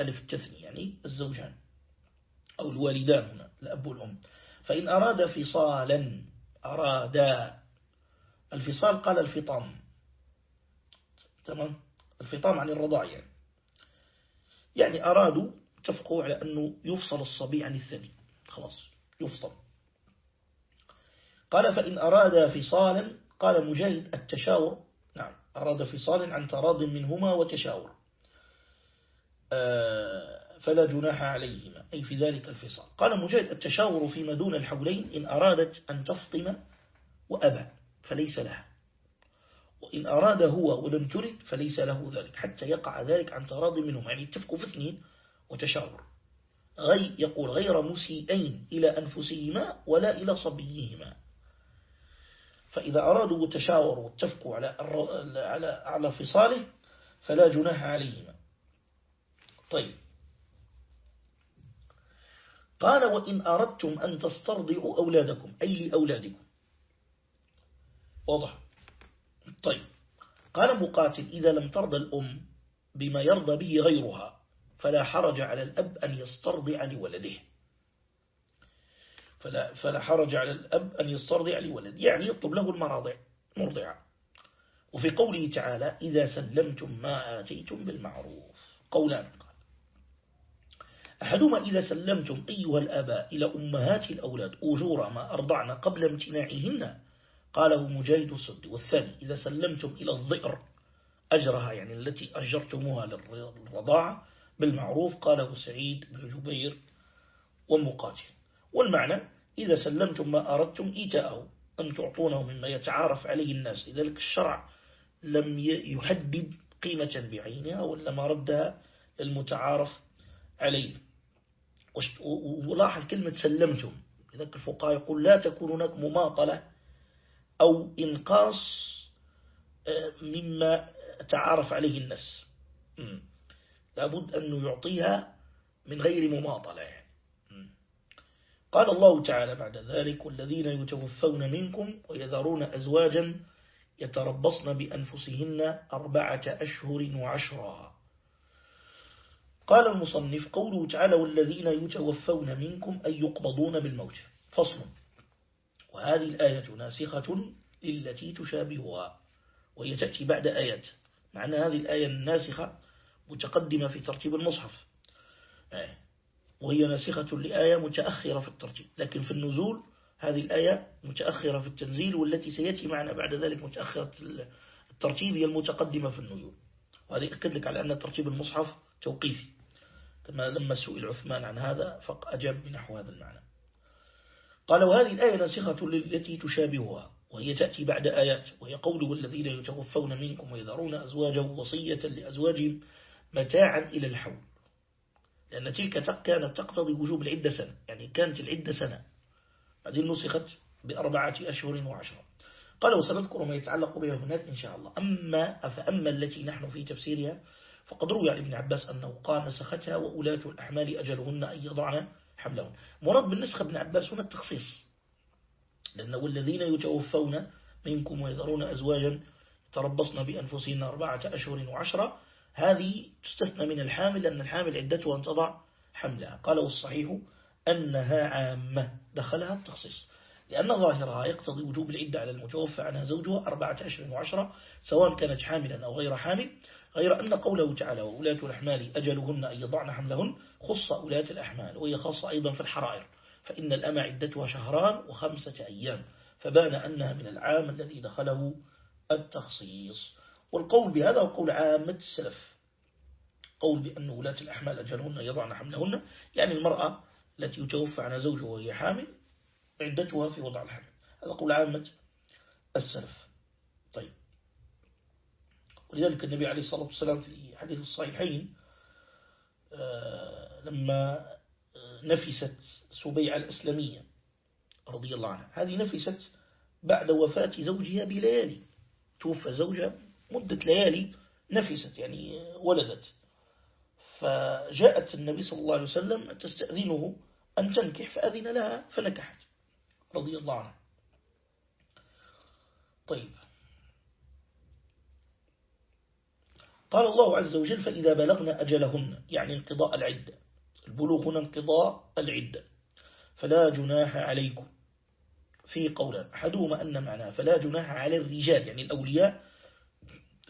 ألف التثني يعني الزوجان أو الوالدان هنا الأب والأم. فإن أراد فصالا. أرادا. الفصال قال الفطام. تمام؟ الفطام عن الرضاع يعني. يعني أرادوا اتفقوا على أنه يفصل الصبي عن الثدي خلاص يفصل. قال فإن أراد فصالا قال مجاهد التشاور. نعم أراد فصالا عن تراض منهما وتشاور. آه، فلا جناح عليهما أي في ذلك الفصال. قال مجاهد التشاور فيما دون الحولين إن أرادت أن تفطم وأبى فليس لها. وإن أراد هو ولم ترد فليس له ذلك حتى يقع ذلك عن تراض منهم. يعني اتفقوا في اثنين وتشاور. غي يقول غير مسيئين إلى أنفسهما ولا إلى صبيهما. فإذا أرادوا وتشاوروا واتفقوا على على على فصاله فلا جناح عليهما. طيب. قال وإن أردتم أن تسترضعوا أولادكم أي لأولادكم. واضح؟ طيب. قال مقاتل إذا لم ترضى الأم بما يرضى به غيرها فلا حرج على الأب أن يسترضع لولده. فلا, فلا حرج على الأب أن يسترضع لولده. يعني يطلب له المراضع مرضعة. وفي قوله تعالى إذا سلمتم ما آتيتم بالمعروف. قولان. قال أحدهما إذا سلمتم أيها الآباء إلى أمهات الأولاد أجور ما أرضعن قبل امتناعهن قاله مجاهد الصد والثاني إذا سلمتم إلى الضئر أجرها يعني التي أجرتموها للرضاعة بالمعروف قاله سعيد بن جبير ومقاتل. والمعنى إذا سلمتم ما أردتم إيتاءه أن تعطونه مما يتعارف عليه الناس. لذلك الشرع لم يحدد قيمة بعينها ولا ما ردها المتعارف عليه. ولاحظ كلمة سلمتم. لذلك الفقهاء يقول لا تكون هناك مماطلة أو إنقاص آه، مما تعارف عليه الناس. لابد أنه يعطيها من غير مماطلة. يعني. قال الله تعالى بعد ذلك والذين يتوفون منكم ويذرون أزواجا يتربصن بأنفسهن أربعة أشهر وعشرا. قال المصنف قوله تعالى والذين يتوفون منكم أي يقبضون بالموت. فصل. وهذه الآية ناسخة للتي تشابهها وهي تأتي بعد آيات. معنى هذه الآية الناسخة متقدمة في ترتيب المصحف. آه. وهي ناسخة لآية متأخرة في الترتيب. لكن في النزول هذه الآية متأخرة في التنزيل والتي سيأتي معنا بعد ذلك متأخرة الترتيب هي المتقدمة في النزول. وهذه أكد لك على أن ترتيب المصحف توقيفي. كما لما سئل عثمان عن هذا فأجاب بنحو هذا المعنى. قال وهذه الآية ناسخة للتي تشابهها وهي تأتي بعد آيات وهي قوله الذين يتوفون منكم ويذرون أزواجا وصية لأزواجهم متاعا إلى الحول. لأن تلك كانت تقتضي وجوب العدة سنة يعني كانت العدة سنة. بعدين نسخت بأربعة أشهر وعشرة. قال وسنذكر ما يتعلق بها هناك إن شاء الله. أما أفأما التي نحن في تفسيرها فقد روي عن ابن عباس أنه قال نسختها وأولاة الأحمال أجلهن أن يضعن حملهن مراد بالنسخة ابن عباس هنا التخصيص. لأنه والذين يتوفون منكم ويذرون أزواجا تربصن بأنفسهن أربعة أشهر وعشرة هذه تستثنى من الحامل لأن الحامل عدته أن تضع حملها. قال والصحيح أنها عامة. دخلها التخصيص. لأن ظاهرها يقتضي وجوب العدة على المتوفى عنها زوجها أربعة أشهر وعشرة سواء كانت حاملا أو غير حامل غير أن قوله تعالى وأولاة الأحمال أجلهن أن يضعن حملهن خص أولاة الأحمال وهي خاصة أيضا في الحرائر. فإن الأمى عدتها شهران وخمسة أيام فبان أنها من العام الذي دخله التخصيص. والقول بهذا هو قول عامة السلف. قول بأن ولاة الأحمال أجلهن يضعن حملهن يعني المرأة التي يتوفى عنها زوجها وهي حامل عدتها في وضع الحمل. هذا قول عامة السلف. ولذلك النبي عليه الصلاة والسلام في حديث الصحيحين آه، لما آه، نفست سبيع الأسلمية رضي الله عنها. هذه نفست بعد وفاة زوجها بليالي. توفى زوجها مدة ليالي نفست يعني ولدت. فجاءت النبي صلى الله عليه وسلم تستأذنه أن تنكح فأذن لها فنكحت رضي الله عنها. طيب قال الله عز وجل فإذا بلغنا أجلهن يعني انقضاء العدة. البلوغ هنا انقضاء العدة. فلا جناح عليكم. في قولا أحدهما أن معناه فلا جناح على الرجال يعني الأولياء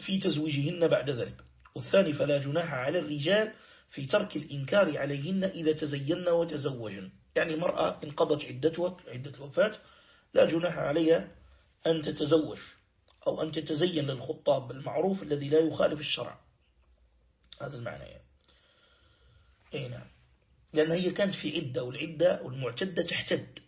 في تزويجهن بعد ذلك. والثاني فلا جناح على الرجال في ترك الإنكار عليهن إذا تزين وتزوجن. يعني مرأة انقضت عدتها عدة الوفاة لا جناح عليها أن تتزوج. أو أن تتزين للخطاب بالمعروف الذي لا يخالف الشرع. هذا المعنى. يعني. أي نعم. لأن هي كانت في عدة والعدة والمعتدة تحتد.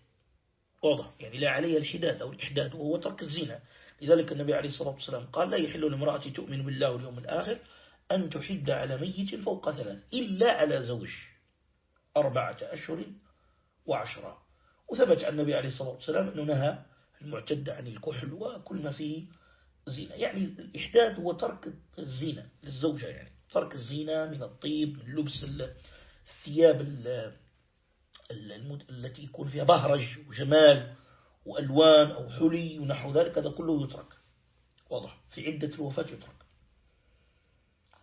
واضح. يعني لا عليها الحداد أو الإحداد وهو ترك الزنا. لذلك النبي عليه الصلاة والسلام قال لا يحل لامرأة تؤمن بالله واليوم الآخر أن تحد على ميت فوق ثلاث إلا على زوج أربعة أشهر وعشرة. وثبت عن النبي عليه الصلاة والسلام أنه نهى المعتد عن الكحل وكل ما فيه زينة. يعني الإحداد هو ترك الزينة للزوجة يعني. ترك الزينة من الطيب من لبس الثياب التي يكون فيها بهرج وجمال وألوان أو حلي ونحو ذلك هذا كله يترك. واضح؟ في عدة الوفاة يترك.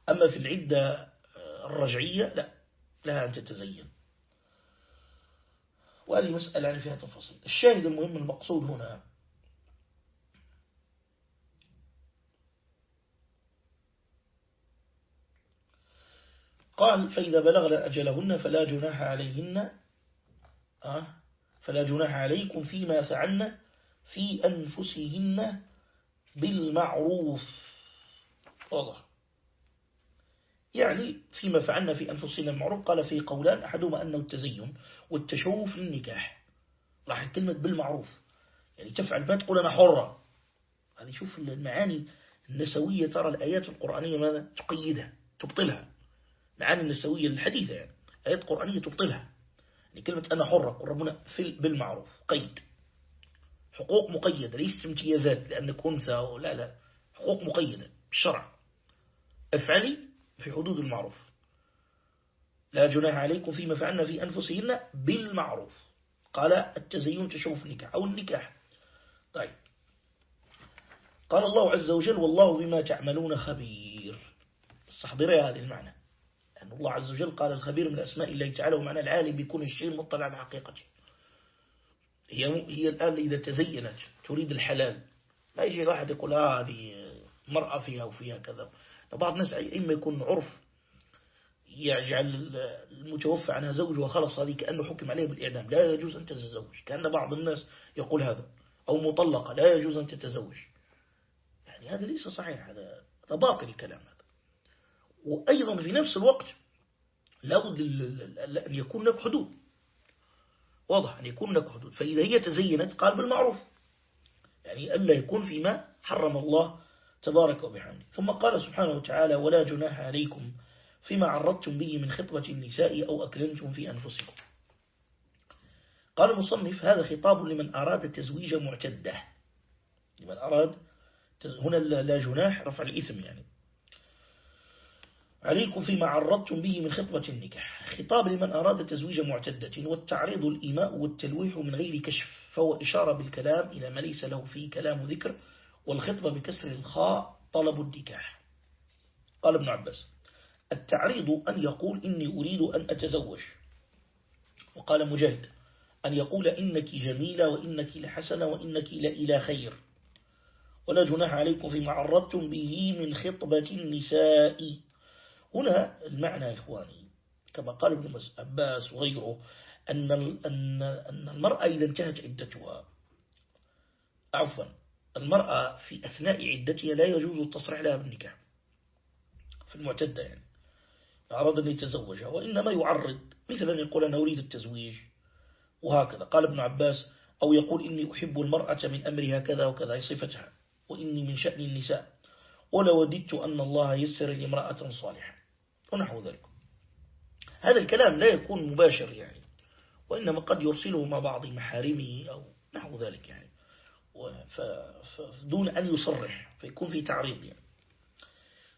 أما في العدة الرجعية لا. لها أن تتزين. وهذه مسألة يعني فيها تفاصيل. الشاهد المهم المقصود هنا قال فإذا بلغن أجلهن فلا جناح عليهن آه، فلا جناح عليكم فيما فعلن في أنفسهن بالمعروف. واضح. يعني فيما فعلنا في أنفسنا المعروف قال في قولان أحدهما أنه التزين والتشوف للنكاح. راح كلمة بالمعروف. يعني تفعل ما تقول أنا حرة. هذه شوف المعاني النسوية ترى الآيات القرآنية ماذا؟ تقيدها تبطلها. معاني النسوية الحديثة يعني آيات قرآنية تبطلها. يعني كلمة أنا حرة ربنا في بالمعروف قيد. حقوق مقيدة ليس امتيازات لأنك أنثى لا لا. حقوق مقيدة بالشرع افعلي في حدود المعروف. لا جناح عليكم فيما فعلنا في أنفسهن بالمعروف. قال التزين تشوف النكاح أو النكاح. طيب. قال الله عز وجل والله بما تعملون خبير. استحضري هذه المعنى. أن الله عز وجل قال الخبير من أسماء الله تعالى ومعنى العالم بيكون الشيء مطلع على حقيقته هي هي الآن إذا تزينت تريد الحلال. ما يجي واحد يقول آه هذه مرأة فيها وفيها كذا. فبعض الناس إما يكون عرف يجعل المتوفى عنها زوج وخلص هذه كأنه حكم عليه بالإعدام. لا يجوز أن تتزوج. كأن بعض الناس يقول هذا. أو مطلقة. لا يجوز أن تتزوج. يعني هذا ليس صحيح. هذا باطل الكلام هذا. وأيضا في نفس الوقت لابد أن يكون لك حدود. واضح أن يكون لك حدود. فإذا هي تزينت قال بالمعروف. يعني ألا يكون فيما حرم الله تبارك وبحمده. ثم قال سبحانه وتعالى ولا جناح عليكم فيما عرضتم به من خطبة النساء أو أكلنتم في أنفسكم. قال المصنف هذا خطاب لمن أراد تزويج معتدة. لمن أراد هنا لا جناح رفع الإثم يعني. عليكم فيما عرضتم به من خطبة النكاح. خطاب لمن أراد تزويج معتدة والتعريض الإيماء والتلويح من غير كشف فهو إشارة بالكلام إلى ما ليس له فيه كلام ذكر والخطبة بكسر الخاء طلب النكاح. قال ابن عباس التعريض أن يقول إني أريد أن أتزوج. وقال مجاهد أن يقول إنك جميلة وإنك لحسنة وإنك لإلى خير. ولا جناح عليكم فيما عرضتم به من خطبة النساء. هنا المعنى يا إخواني كما قال ابن عباس وغيره أن أن المرأة إذا انتهت عدتها عفوا المرأة في أثناء عدتها لا يجوز التصريح لها بالنكاح في المعتدة يعني أراد أن يتزوجها وإنما يعرض مثل أن يقول أنا أريد التزويج وهكذا. قال ابن عباس أو يقول إني أحب المرأة من أمرها كذا وكذا صفتها وإني من شأن النساء. ولو وددت أن الله يسر لامرأة صالحة. ونحو ذلك. هذا الكلام لا يكون مباشر يعني وإنما قد يرسله مع بعض محارمه أو نحو ذلك يعني دون أن يصرح فيكون في تعريض يعني.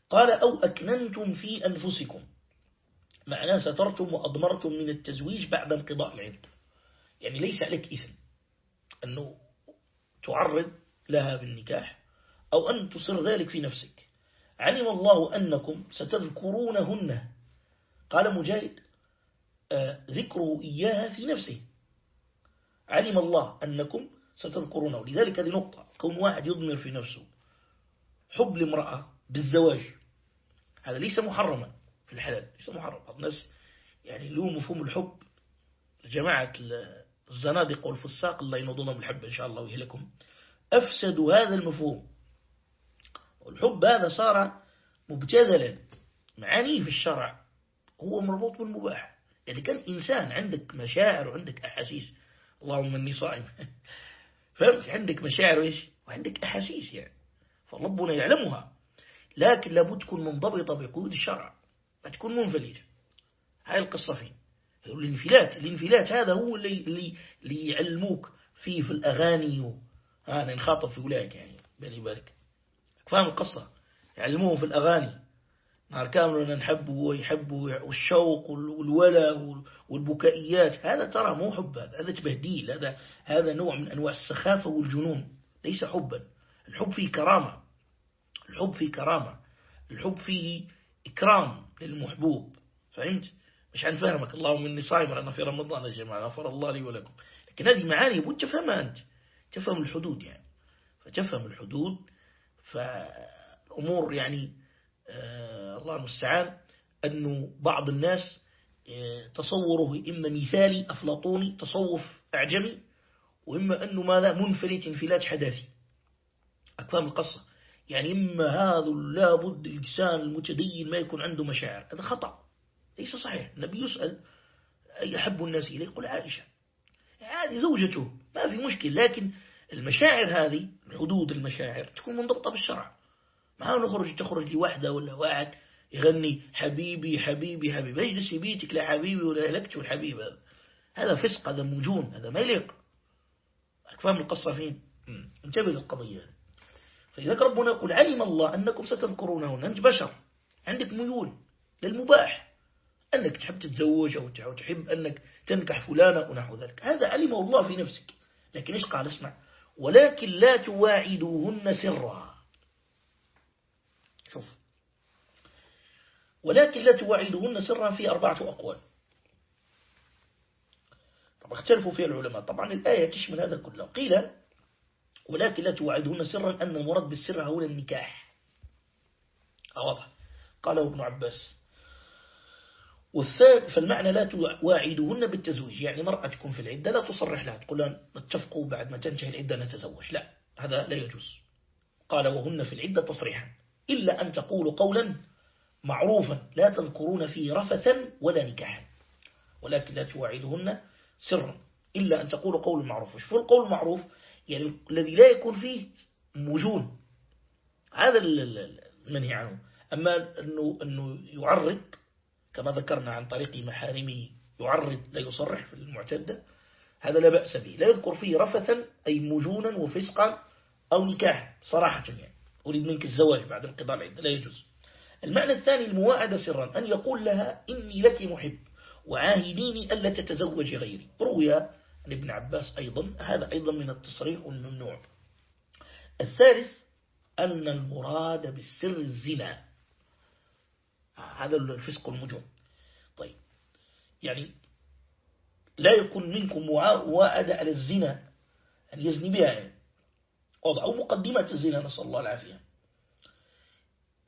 قال أو أكننتم في أنفسكم. معناه سترتم وأضمرتم من التزويج بعد انقضاء العدة يعني ليس عليك إثم أنه تعرض لها بالنكاح أو أن تصر ذلك في نفسك. علم الله أنكم ستذكرونهن. قال مجاهد آه، ذكره إياها في نفسه. علم الله أنكم ستذكرونه. لذلك هذه نقطة كون واحد يضمر في نفسه حب لامرأة بالزواج هذا ليس محرما في الحلال ليس محرم. الناس يعني له مفهوم الحب. جماعة الزنادق والفساق الله ينضون بالحب إن شاء الله ويهلكم أفسدوا هذا المفهوم. والحب هذا صار مبتذلا معانيه في الشرع هو مربوط بالمباح. يعني كان إنسان عندك مشاعر وعندك أحاسيس. اللهم إني صائم. فهمت؟ عندك مشاعر وإيش؟ وعندك أحاسيس يعني. فربنا يعلمها. لكن لابد تكون منضبطة بقيود الشرع. ما تكون منفلتة. هاي القصة فين؟ الانفلات. الانفلات هذا هو اللي, اللي, اللي يعلموك فيه في الأغاني و... أنا نخاطب في أولئك يعني. بني بالك فاهم القصة؟ يعلموه في الأغاني. نهار كامل نحبه ويحبه والشوق والولا والبكائيات. هذا ترى مو حبا هذا تبهديل. هذا هذا نوع من أنواع السخافة والجنون. ليس حبا. الحب فيه كرامة. الحب فيه كرامة. الحب فيه إكرام للمحبوب. فهمت؟ مش فهمك اللهم إني صايم أنا في رمضان يا جماعة. غفر الله لي ولكم. لكن هذه معاني يبود تفهمها أنت. تفهم الحدود يعني. فتفهم الحدود فالأمور يعني آه الله المستعان أنه بعض الناس آه تصوره إما مثالي أفلاطوني تصوف أعجمي وإما أنه ماذا منفلت انفلات حداثي أكفام القصة. يعني إما هذا لابد الإنسان المتدين ما يكون عنده مشاعر. هذا خطأ. ليس صحيح. النبي يسأل أي أحب الناس إليه؟ يقول عائشة. هذه زوجته. ما في مشكل لكن المشاعر هذه حدود المشاعر تكون منضبطة بالشرع. ما نخرج تخرج لوحدة ولا واحد يغني حبيبي حبيبي حبيبي. اجلس في بيتك لا حبيبي ولا لكت والحبيب هذا. هذا فسق هذا مجون هذا ما يليق. فاهم القصة فين؟ انتبه للقضية. فإذا ربنا يقول علم الله أنكم ستذكرونهن أنت بشر. عندك ميول للمباح. أنك تحب تتزوج أو تحب أنك تنكح فلانة ونحو ذلك. هذا علمه الله في نفسك. لكن إيش قال؟ اسمع. ولكن لا تواعدوهن سرا. شوف. ولكن لا تواعدوهن سرا في أربعة أقوال. طب اختلفوا فيها العلماء. طبعا الآية تشمل هذا كله. قيل ولكن لا توعدهن سرا أن المراد بالسر هو النكاح. واضح. قاله ابن عباس. والثالث فالمعنى لا تواعدهن بالتزويج. يعني مرأة تكون في العدة لا تصرح لها تقول لها نتفقوا بعد ما تنتهي العدة نتزوج لا هذا لا يجوز. قال وهن في العدة تصريحا. إلا أن تقولوا قولا معروفا لا تذكرون فيه رفثا ولا نكاحا. ولكن لا تواعدهن سرا. إلا أن تقولوا قول معروف. شوفوا القول المعروف؟ يعني الذي لا يكون فيه موجون هذا المنهي عنه. أما أنه, أنه يعرض كما ذكرنا عن طريق محارمه يعرض لا يصرح في المعتدة هذا لا بأس به. لا يذكر فيه رفثا أي مجونا وفسقا أو نكاح صراحة يعني. أريد منك الزواج بعد انقضاء العدة لا يجوز. المعنى الثاني المواعدة سرا أن يقول لها إني لك محب وعاهديني ألا تتزوج غيري. روي عن ابن عباس أيضا هذا أيضا من التصريح الممنوع الثالث أن المراد بالسر الزنا. هذا الفسق المجون طيب. يعني لا يكون منكم واعد على الزنا أن يزني بها. يعني أو مقدمة الزنا نسأل الله العافية.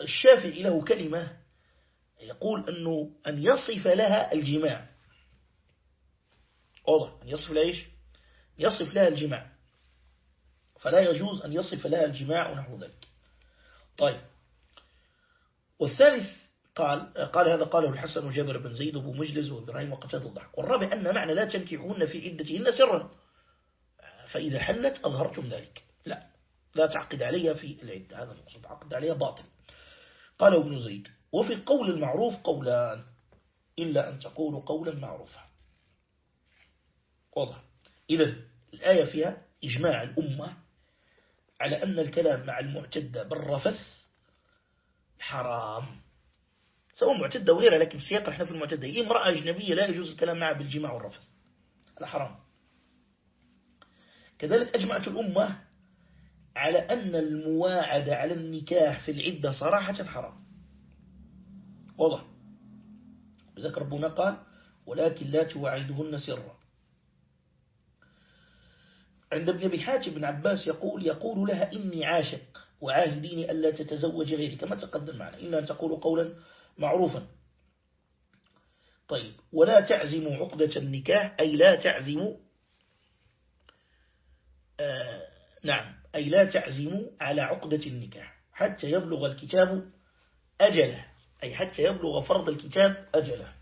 الشافعي له كلمة يقول أنه أن يصف لها الجماع. واضح. أن يصف لها إيش؟ يصف لها الجماع. فلا يجوز أن يصف لها الجماع ونحو ذلك. طيب. والثالث قال قال هذا قاله الحسن وجابر بن زيد وابو مجلس وإبراهيم وقتاد الضحك. والرابع أن معنى لا تنكحون في عدتهن سرا. فإذا حلت أظهرتم ذلك. لا لا تعقد عليها في العدة. هذا المقصود عقد عليها باطل. قال ابن زيد وفي القول المعروف قولان إلا أن تقولوا قولا معروفا. واضح. إذا الآية فيها إجماع الأمة على أن الكلام مع المعتدة بالرفث حرام. سواء معتدة وغيرها لكن سياق إحنا في المعتدة. هي امرأة أجنبية لا يجوز الكلام معها بالجماع والرفث هذا حرام. كذلك أجمعت الأمة على أن المواعدة على النكاح في العدة صراحة حرام. واضح. لذلك ربنا قال ولكن لا تواعدهن سرا. عند ابن أبي حاتم بن عباس يقول يقول لها إني عاشق وعاهديني ألا تتزوج غيري. كما تقدم معنا. إلا أن تقول قولا معروفا. طيب ولا تعزموا عقدة النكاح أي لا تعزموا آه نعم أي لا تعزموا على عقدة النكاح حتى يبلغ الكتاب أجله أي حتى يبلغ فرض الكتاب أجله.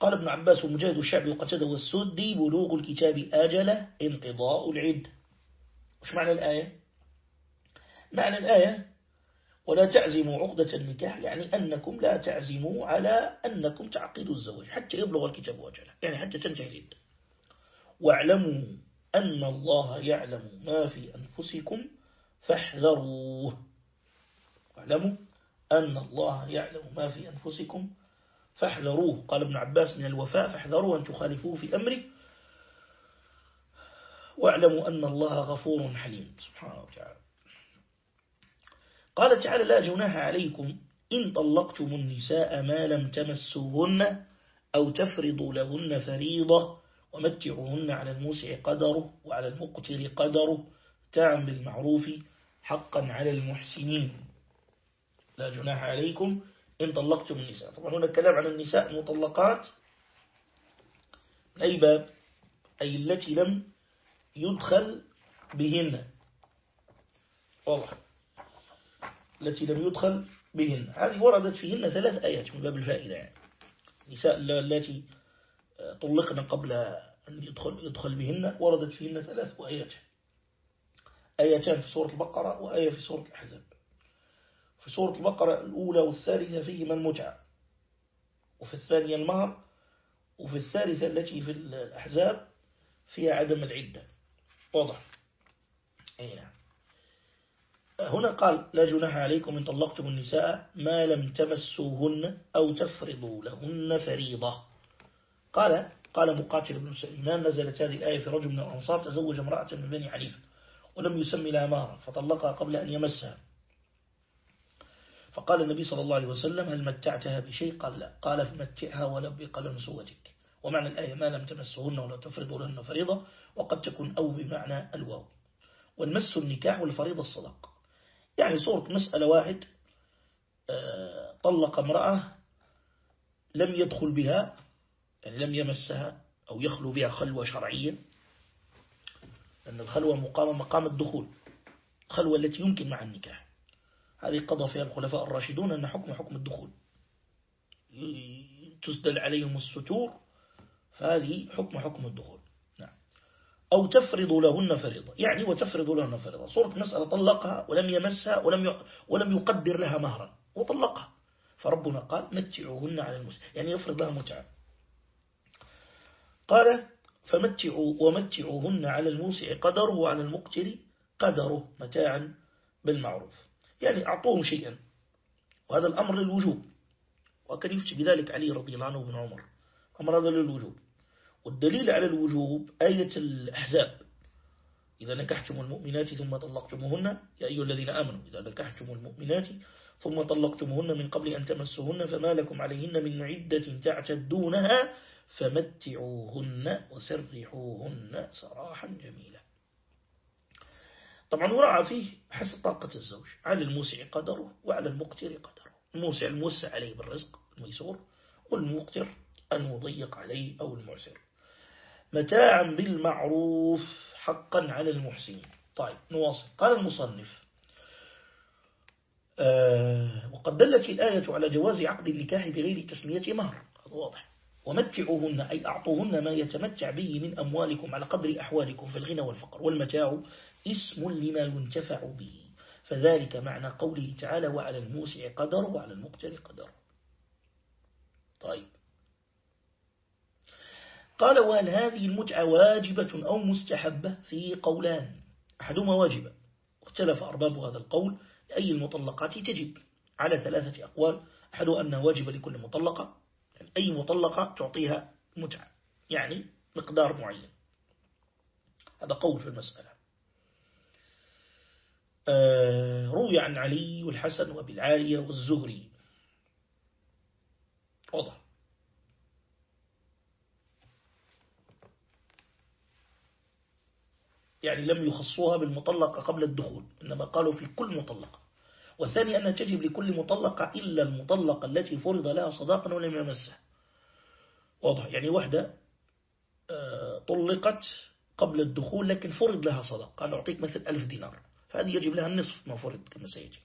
قال ابن عباس ومجاهد الشعبي وقتده والسدي بلوغ الكتاب أجله انقضاء العد. وش معنى الآية؟ معنى الآية ولا تعزموا عقدة النكاح يعني أنكم لا تعزموا على أنكم تعقدوا الزواج حتى يبلغ الكتاب أجله يعني حتى تنتهي العد واعلموا أن الله يعلم ما في أنفسكم فاحذروه. واعلموا أن الله يعلم ما في أنفسكم فاحذروه. قال ابن عباس من الوفاء فاحذروا أن تخالفوه في أمره. واعلموا أن الله غفور حليم. سبحانه وتعالى قال تعالى لا جناح عليكم إن طلقتم النساء ما لم تمسوهن أو تفرضوا لهن فريضة ومتعوهن على الموسع قدره وعلى المقتر قدره تعم بالمعروف حقا على المحسنين. لا جناح عليكم إن طلقتم النساء. طبعا هنا الكلام عن النساء المطلقات من أي باب أي التي لم يدخل بهن. واضح. التي لم يدخل بهن. هذه وردت فيهن ثلاث آيات من باب الفائدة يعني. نساء التي طلقنا قبل أن يدخل, يدخل بهن وردت فيهن ثلاث آيات. آيتان في سورة البقرة وآية في سورة الأحزاب. في سورة البقرة الأولى والثالثة فيهما المتعة وفي الثانية المهر. وفي الثالثة التي في الأحزاب فيها عدم العدة. واضح؟ أي نعم. هنا قال لا جناح عليكم إن طلقتم النساء ما لم تمسوهن أو تفرضوا لهن فريضة. قال قال مقاتل بن سليمان نزلت هذه الآية في رجل من الأنصار تزوج امرأة من بني حنيفة ولم يسمي لها مهرا فطلقها قبل أن يمسها. فقال النبي صلى الله عليه وسلم هل متعتها بشيء؟ قال لا. قال فمتعها بقلم سوتك. ومعنى الآية ما لم تمسهن ولا تفرضوا لهن فريضة وقد تكون أو بمعنى الواو. والمس النكاح والفريضة الصدق. يعني صورة مسألة واحد آه، طلق امرأة لم يدخل بها يعني لم يمسها أو يخلو بها خلوة شرعية لأن الخلوة مقام مقام الدخول الخلوة التي يمكن مع النكاح. هذه قضى فيها الخلفاء الراشدون أن حكم حكم الدخول. تسدل عليهم الستور فهذه حكم حكم الدخول. أو تفرض لهن فريضة. يعني وتفرض لهن فريضة. صورة مسألة طلقها ولم يمسها ولم ولم يقدر لها مهرا. وطلقها فربنا قال متعوهن على المسلم يعني يفرض لها متعة. قال فمتعوا ومتعوهن على الموسع قدره وعلى المقتل قدره متاعا بالمعروف. يعني أعطوهم شيئا. وهذا الأمر للوجوب. وكان يفتي بذلك علي رضي الله عنه بن عمر. أمر هذا للوجوب. والدليل على الوجوب آية الأحزاب. إذا نكحتم المؤمنات ثم طلقتموهن يا أيها الذين آمنوا إذا نكحتم المؤمنات ثم طلقتموهن من قبل أن تمسوهن فما لكم عليهن من عدة تعتدونها فمتعوهن وسرحوهن سراحا جميلا. طبعا ورعى فيه حسب طاقة الزوج على الموسع قدره وعلى المقتر قدره. الموسع الموسع عليه بالرزق الميسور والمقتر المضيق عليه أو المعسر. متاعا بالمعروف حقا على المحسنين. طيب نواصل. قال المصنف آه وقد دلت الآية على جواز عقد النكاح بغير تسمية مهر. هذا واضح. ومتعوهن أي أعطوهن ما يتمتع به من أموالكم على قدر أحوالكم في الغنى والفقر. والمتاع اسم لما ينتفع به. فذلك معنى قوله تعالى وعلى الموسع قدر وعلى المقتر قدر. طيب. قال وهل هذه المتعة واجبة أو مستحبة؟ في قولان. أحدهما واجبة واختلف أرباب هذا القول لأي المطلقات تجب. على ثلاثة أقوال أحد أنها واجبة لكل مطلقة يعني أي مطلقة تعطيها متعة يعني مقدار معين. هذا قول في المسألة. آه، روي عن علي والحسن وأبي العالية والزهري. واضح. يعني لم يخصوها بالمطلقة قبل الدخول إنما قالوا في كل مطلقة. والثاني أنها تجب لكل مطلقة إلا المطلقة التي فرض لها صداقا ولم يمسها. واضح. يعني واحدة آه، طلقت قبل الدخول لكن فرض لها صداق قال أعطيك مثل ألف دينار. فهذه يجب لها النصف ما فرض كما سيجي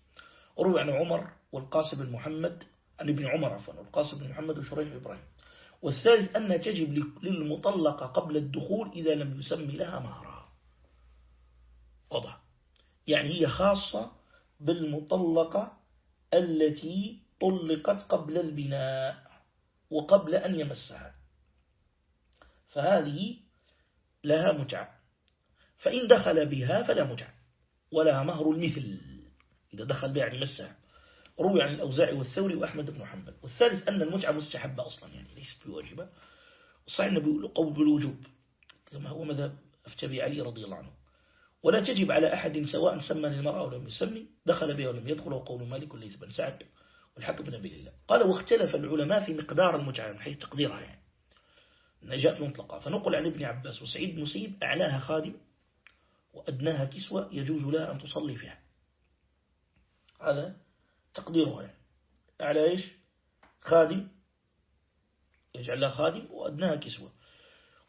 وروي عن عمر والقاسم بن محمد عن ابن عمر عفوا والقاسم بن محمد وشريح إبراهيم. والثالث أن تجب للمطلقة قبل الدخول إذا لم يسمي لها مهرا واضح يعني هي خاصة بالمطلقة التي طلقت قبل البناء وقبل أن يمسها. فهذه لها متعة. فإن دخل بها فلا متعة ولا مهر المثل. إذا دخل بها يعني مسها. روي عن الأوزاعي والثوري وأحمد بن حنبل. والثالث أن المتعة مستحبة أصلا يعني ليست بواجبة. وصحيح أنه قول بالوجوب كما هو مذهب أفتبي علي رضي الله عنه. ولا تجب على أحد سواء سمى للمرأة أو لم يسمي دخل بها ولم يدخل وقول مالك ليس بن سعد والحكم بن أبي الله قال واختلف العلماء في مقدار المتعة من حيث تقديرها يعني. نجاة المطلقة فنقل عن ابن عباس وسعيد مسيب أعلاها خادم وأدناها كسوة يجوز لها أن تصلي فيها. هذا تقديرها يعني. أعلى إيش؟ خادم يجعل لها خادم وأدناها كسوة.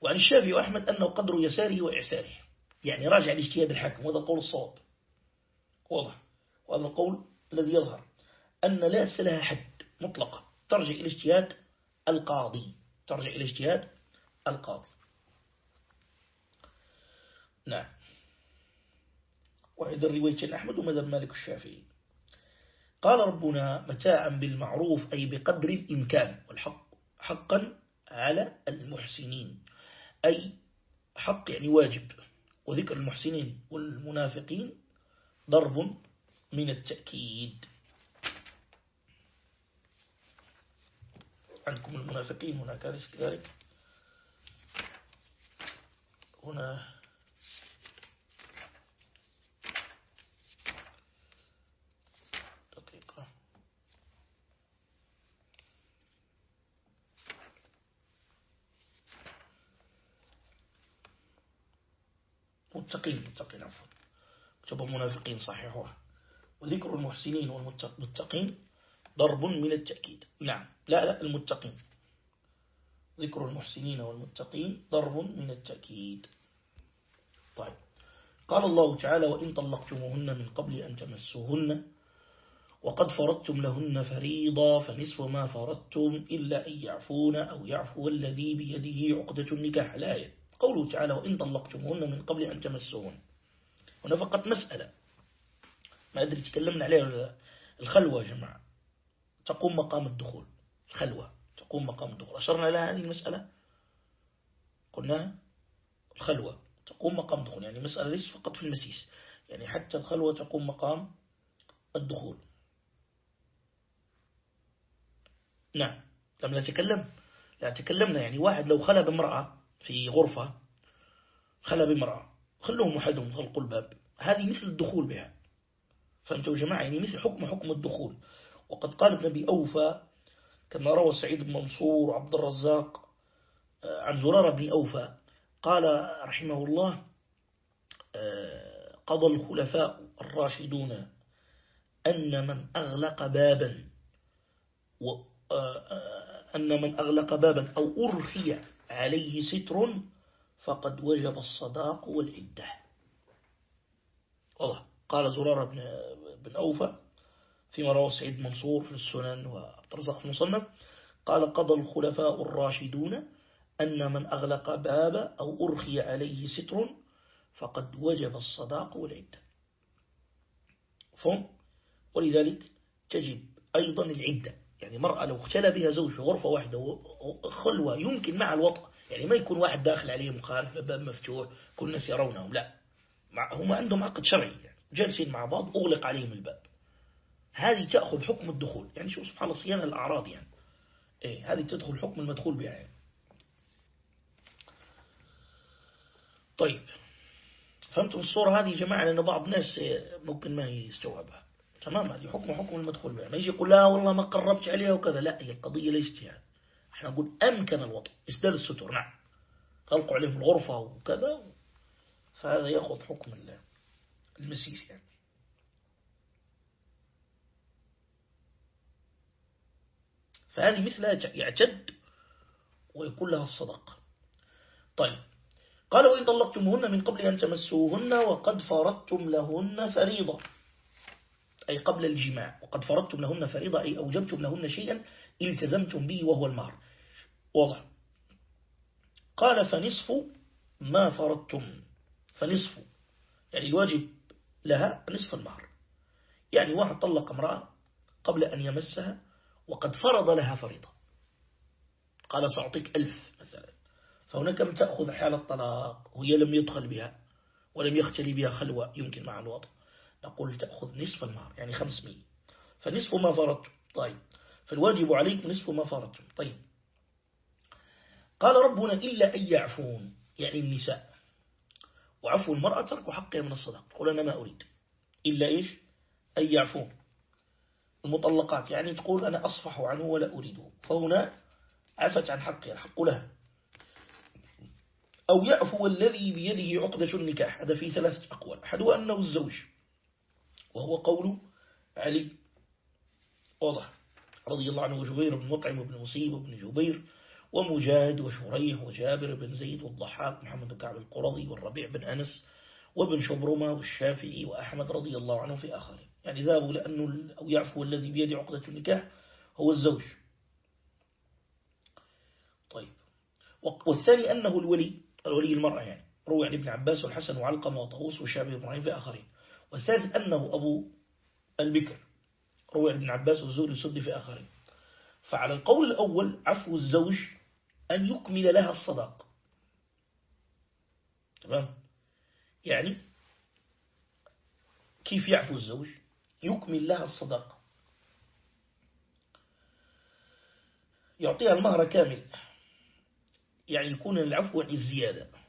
وعن الشافعي وأحمد أنه قدر يساره وإعساره. يعني راجع لاجتهاد الحاكم وهذا القول الصواب. واضح. وهذا القول الذي يظهر أن ليس لها حد مطلقة ترجع إلى اجتهاد القاضي. ترجع إلى اجتهاد القاضي. نعم. وإذا الرواية أحمد ومذهب مالك الشافعي. قال ربنا متاعا بالمعروف أي بقدر الإمكان والحق حقا على المحسنين. أي حق يعني واجب. وذكر المحسنين والمنافقين ضرب من التأكيد. عندكم المنافقين هناك أليس كذلك. هنا متقين متقين عفوا. كتب المنافقين صحيحوها وذكر المحسنين والمتقين ضرب من التأكيد. نعم. لا لا المتقين. ذكر المحسنين والمتقين ضرب من التأكيد. طيب. قال الله تعالى وإن طلقتموهن من قبل أن تمسوهن وقد فرضتم لهن فريضا فنصف ما فرضتم إلا أن يعفون أو يعفو الذي بيده عقدة النكاح. الآية قوله تعالى وإن طلقتموهن من قبل أن تمسوهن. هنا فقط مسألة. ما أدري تكلمنا عليها الخلوة يا جماعة. تقوم مقام الدخول. الخلوة تقوم مقام الدخول. أشرنا إلى هذه المسألة؟ قلنا الخلوة. تقوم مقام الدخول. يعني مسألة ليس فقط في المسيس. يعني حتى الخلوة تقوم مقام الدخول. نعم. لم نتكلم. لا تكلمنا. يعني واحد لو خلى بامرأة في غرفة خلى بامرأة خلوهم وحدهم غلقوا الباب. هذه مثل الدخول بها. فأنتوا جماعة؟ يعني مثل حكم حكم الدخول. وقد قال ابن أبي أوفى كما روى سعيد بن منصور وعبد الرزاق آه، عن زرار بن أوفى قال رحمه الله آه، قضى الخلفاء الراشدون أن من أغلق بابا آه، أن من أغلق بابا أو أرخي عليه ستر فقد وجب الصداق والعدة. والله قال زرار بن أوفى فيما روى سعيد منصور في السنن وترزق في المصنف قال قضى الخلفاء الراشدون أن من أغلق باب أو أرخي عليه ستر فقد وجب الصداق والعدة. فهم ولذلك تجب أيضا العدة. يعني مرأة لو اختلى بها زوج في غرفة واحدة خلوة يمكن مع الوطء يعني ما يكون واحد داخل عليه مخالف الباب مفتوح كل الناس يرونهم لا. هم عندهم عقد شرعي يعني جالسين مع بعض أغلق عليهم الباب. هذه تأخذ حكم الدخول. يعني شو سبحان الله صيانة الأعراض يعني. إيه هذه تدخل حكم المدخول بها يعني. طيب. فهمتم الصورة هذه يا جماعة؟ لأن بعض الناس ممكن ما يستوعبها. تمام هذه حكم حكم المدخول بها. ما يجي يقول لا والله ما قربت عليها وكذا. لا هي القضية ليست يعني. إحنا نقول أمكن الوضع إسدال الستر نعم. غلقوا عليهم الغرفة وكذا. فهذا يأخذ حكم المسيس يعني. فهذه مثلها يعتد ويكون لها الصدق. طيب. قال وإن طلقتموهن من قبل أن تمسوهن وقد فرضتم لهن فريضة. أي قبل الجماع. وقد فرضتم لهن فريضة أي أوجبتم لهن شيئا إلتزمتم به وهو المهر. واضح. قال فنصف ما فرضتم. فنصف. يعني الواجب لها نصف المهر. يعني واحد طلق امرأة قبل أن يمسها وقد فرض لها فريضة. قال سأعطيك ألف مثلا. فهناك من تأخذ حال الطلاق وهي لم يدخل بها ولم يختلي بها خلوة يمكن مع الوضع. نقول تأخذ نصف المهر يعني خمسمية فنصف ما فرضتم طيب. فالواجب عليك نصف ما فرضتم طيب. قال ربنا إلا أن يعفون يعني النساء. وعفو المرأة ترك حقها من الصداق تقول أنا ما أريد. إلا إيش؟ أن يعفون. المطلقات يعني تقول أنا أصفح عنه ولا أريده. فهنا عفت عن حقها الحق لها. أو يعفو الذي بيده عقدة النكاح. هذا في ثلاثة أقوال. أحدها أنه الزوج. وهو قول علي واضح. رضي الله عنه وجبير بن مطعم بن مصيب بن جبير ومجاهد وشريح وجابر بن زيد والضحاك محمد بن كعب القرظي والربيع بن أنس وابن شبرمة والشافعي وأحمد رضي الله عنه في آخرين يعني ذهبوا لأنه أو يعفو الذي بيده عقدة النكاح هو الزوج. طيب. والثاني أنه الولي الولي المرأة يعني روي عن ابن عباس والحسن وعلقم وطاووس وشابه إبراهيم في آخرين والثالث أنه أبو البكر روي عن ابن عباس والزور السد في آخرين. فعلى القول الأول عفو الزوج أن يكمل لها الصداق. تمام؟ يعني كيف يعفو الزوج؟ يكمل لها الصداق. يعطيها المهر كامل. يعني يكون العفو عن الزيادة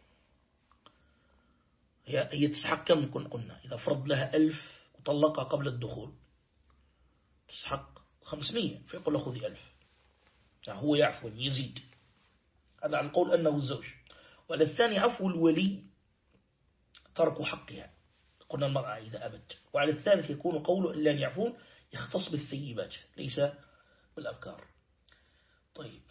هي تسحق كم كن قلنا. إذا فرض لها ألف وطلقها قبل الدخول تسحق خمسمية فيقول له خذي ألف. يعني هو يعفو يزيد. هذا عن قول أنه الزوج. وللثاني عفو الولي ترك حقها. قلنا المرأة إذا أبت. وعلى الثالث يكون قوله إلا يعفون يختص بالثيبات ليس بالأبكار طيب.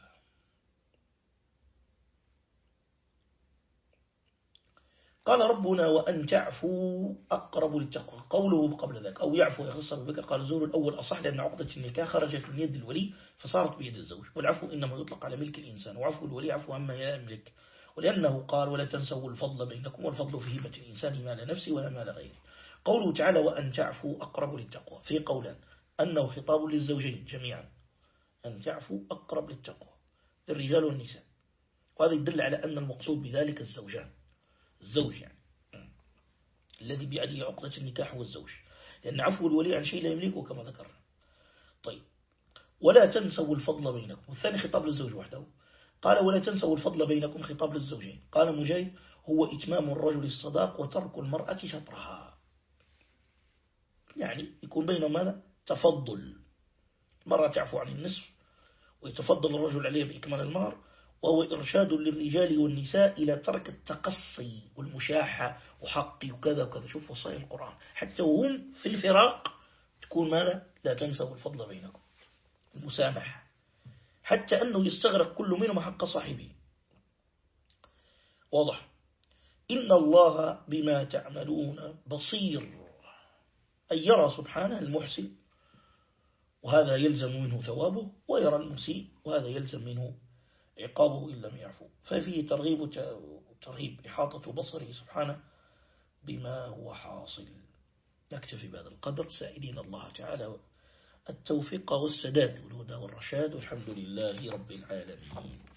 قال ربنا وأن تعفوا أقرب للتقوى. قوله قبل ذلك أو يعفو يخص بكر قال زور الأول أصح لأن عقدة النكاح خرجت من يد الولي فصارت بيد الزوج. والعفو إنما يطلق على ملك الإنسان. وعفو الولي عفو عما يملك. ولأنه قال ولا تنسوا الفضل بينكم والفضل في هبة الإنسان ما لنفسه ولا ما لغيره قوله تعالى وأن تعفوا أقرب للتقوى. في قولا أنه خطاب للزوجين جميعا. أن تعفوا أقرب للتقوى. للرجال والنساء. وهذا يدل على أن المقصود بذلك الزوجان. الزوج يعني. الذي بيده عقدة النكاح هو الزوج. لأن عفو الولي عن شيء لا يملكه كما ذكرنا. طيب. ولا تنسوا الفضل بينكم. والثاني خطاب للزوج وحده. قال ولا تنسوا الفضل بينكم خطاب للزوجين. قال مجاهد هو إتمام الرجل الصداق وترك المرأة شطرها. يعني يكون بينهم ماذا؟ تفضل. مرة تعفو عن النصف ويتفضل الرجل عليه بإكمال المهر وهو إرشاد للرجال والنساء إلى ترك التقصي والمشاحة وحقي وكذا وكذا. شوف وصايا القرآن. حتى وهم في الفراق تكون ماذا؟ لا تنسوا الفضل بينكم. المسامحة. حتى أنه يستغرق كل منهم حق صاحبه. واضح. إن الله بما تعملون بصير. أي يرى سبحانه المحسن وهذا يلزم منه ثوابه ويرى المسيء وهذا يلزم منه عقابه إن لم يعفو. ففيه ترغيب ترهيب إحاطة بصره سبحانه بما هو حاصل. نكتفي بهذا القدر. سائلين الله تعالى التوفيق والسداد والهدى والرشاد والحمد لله رب العالمين.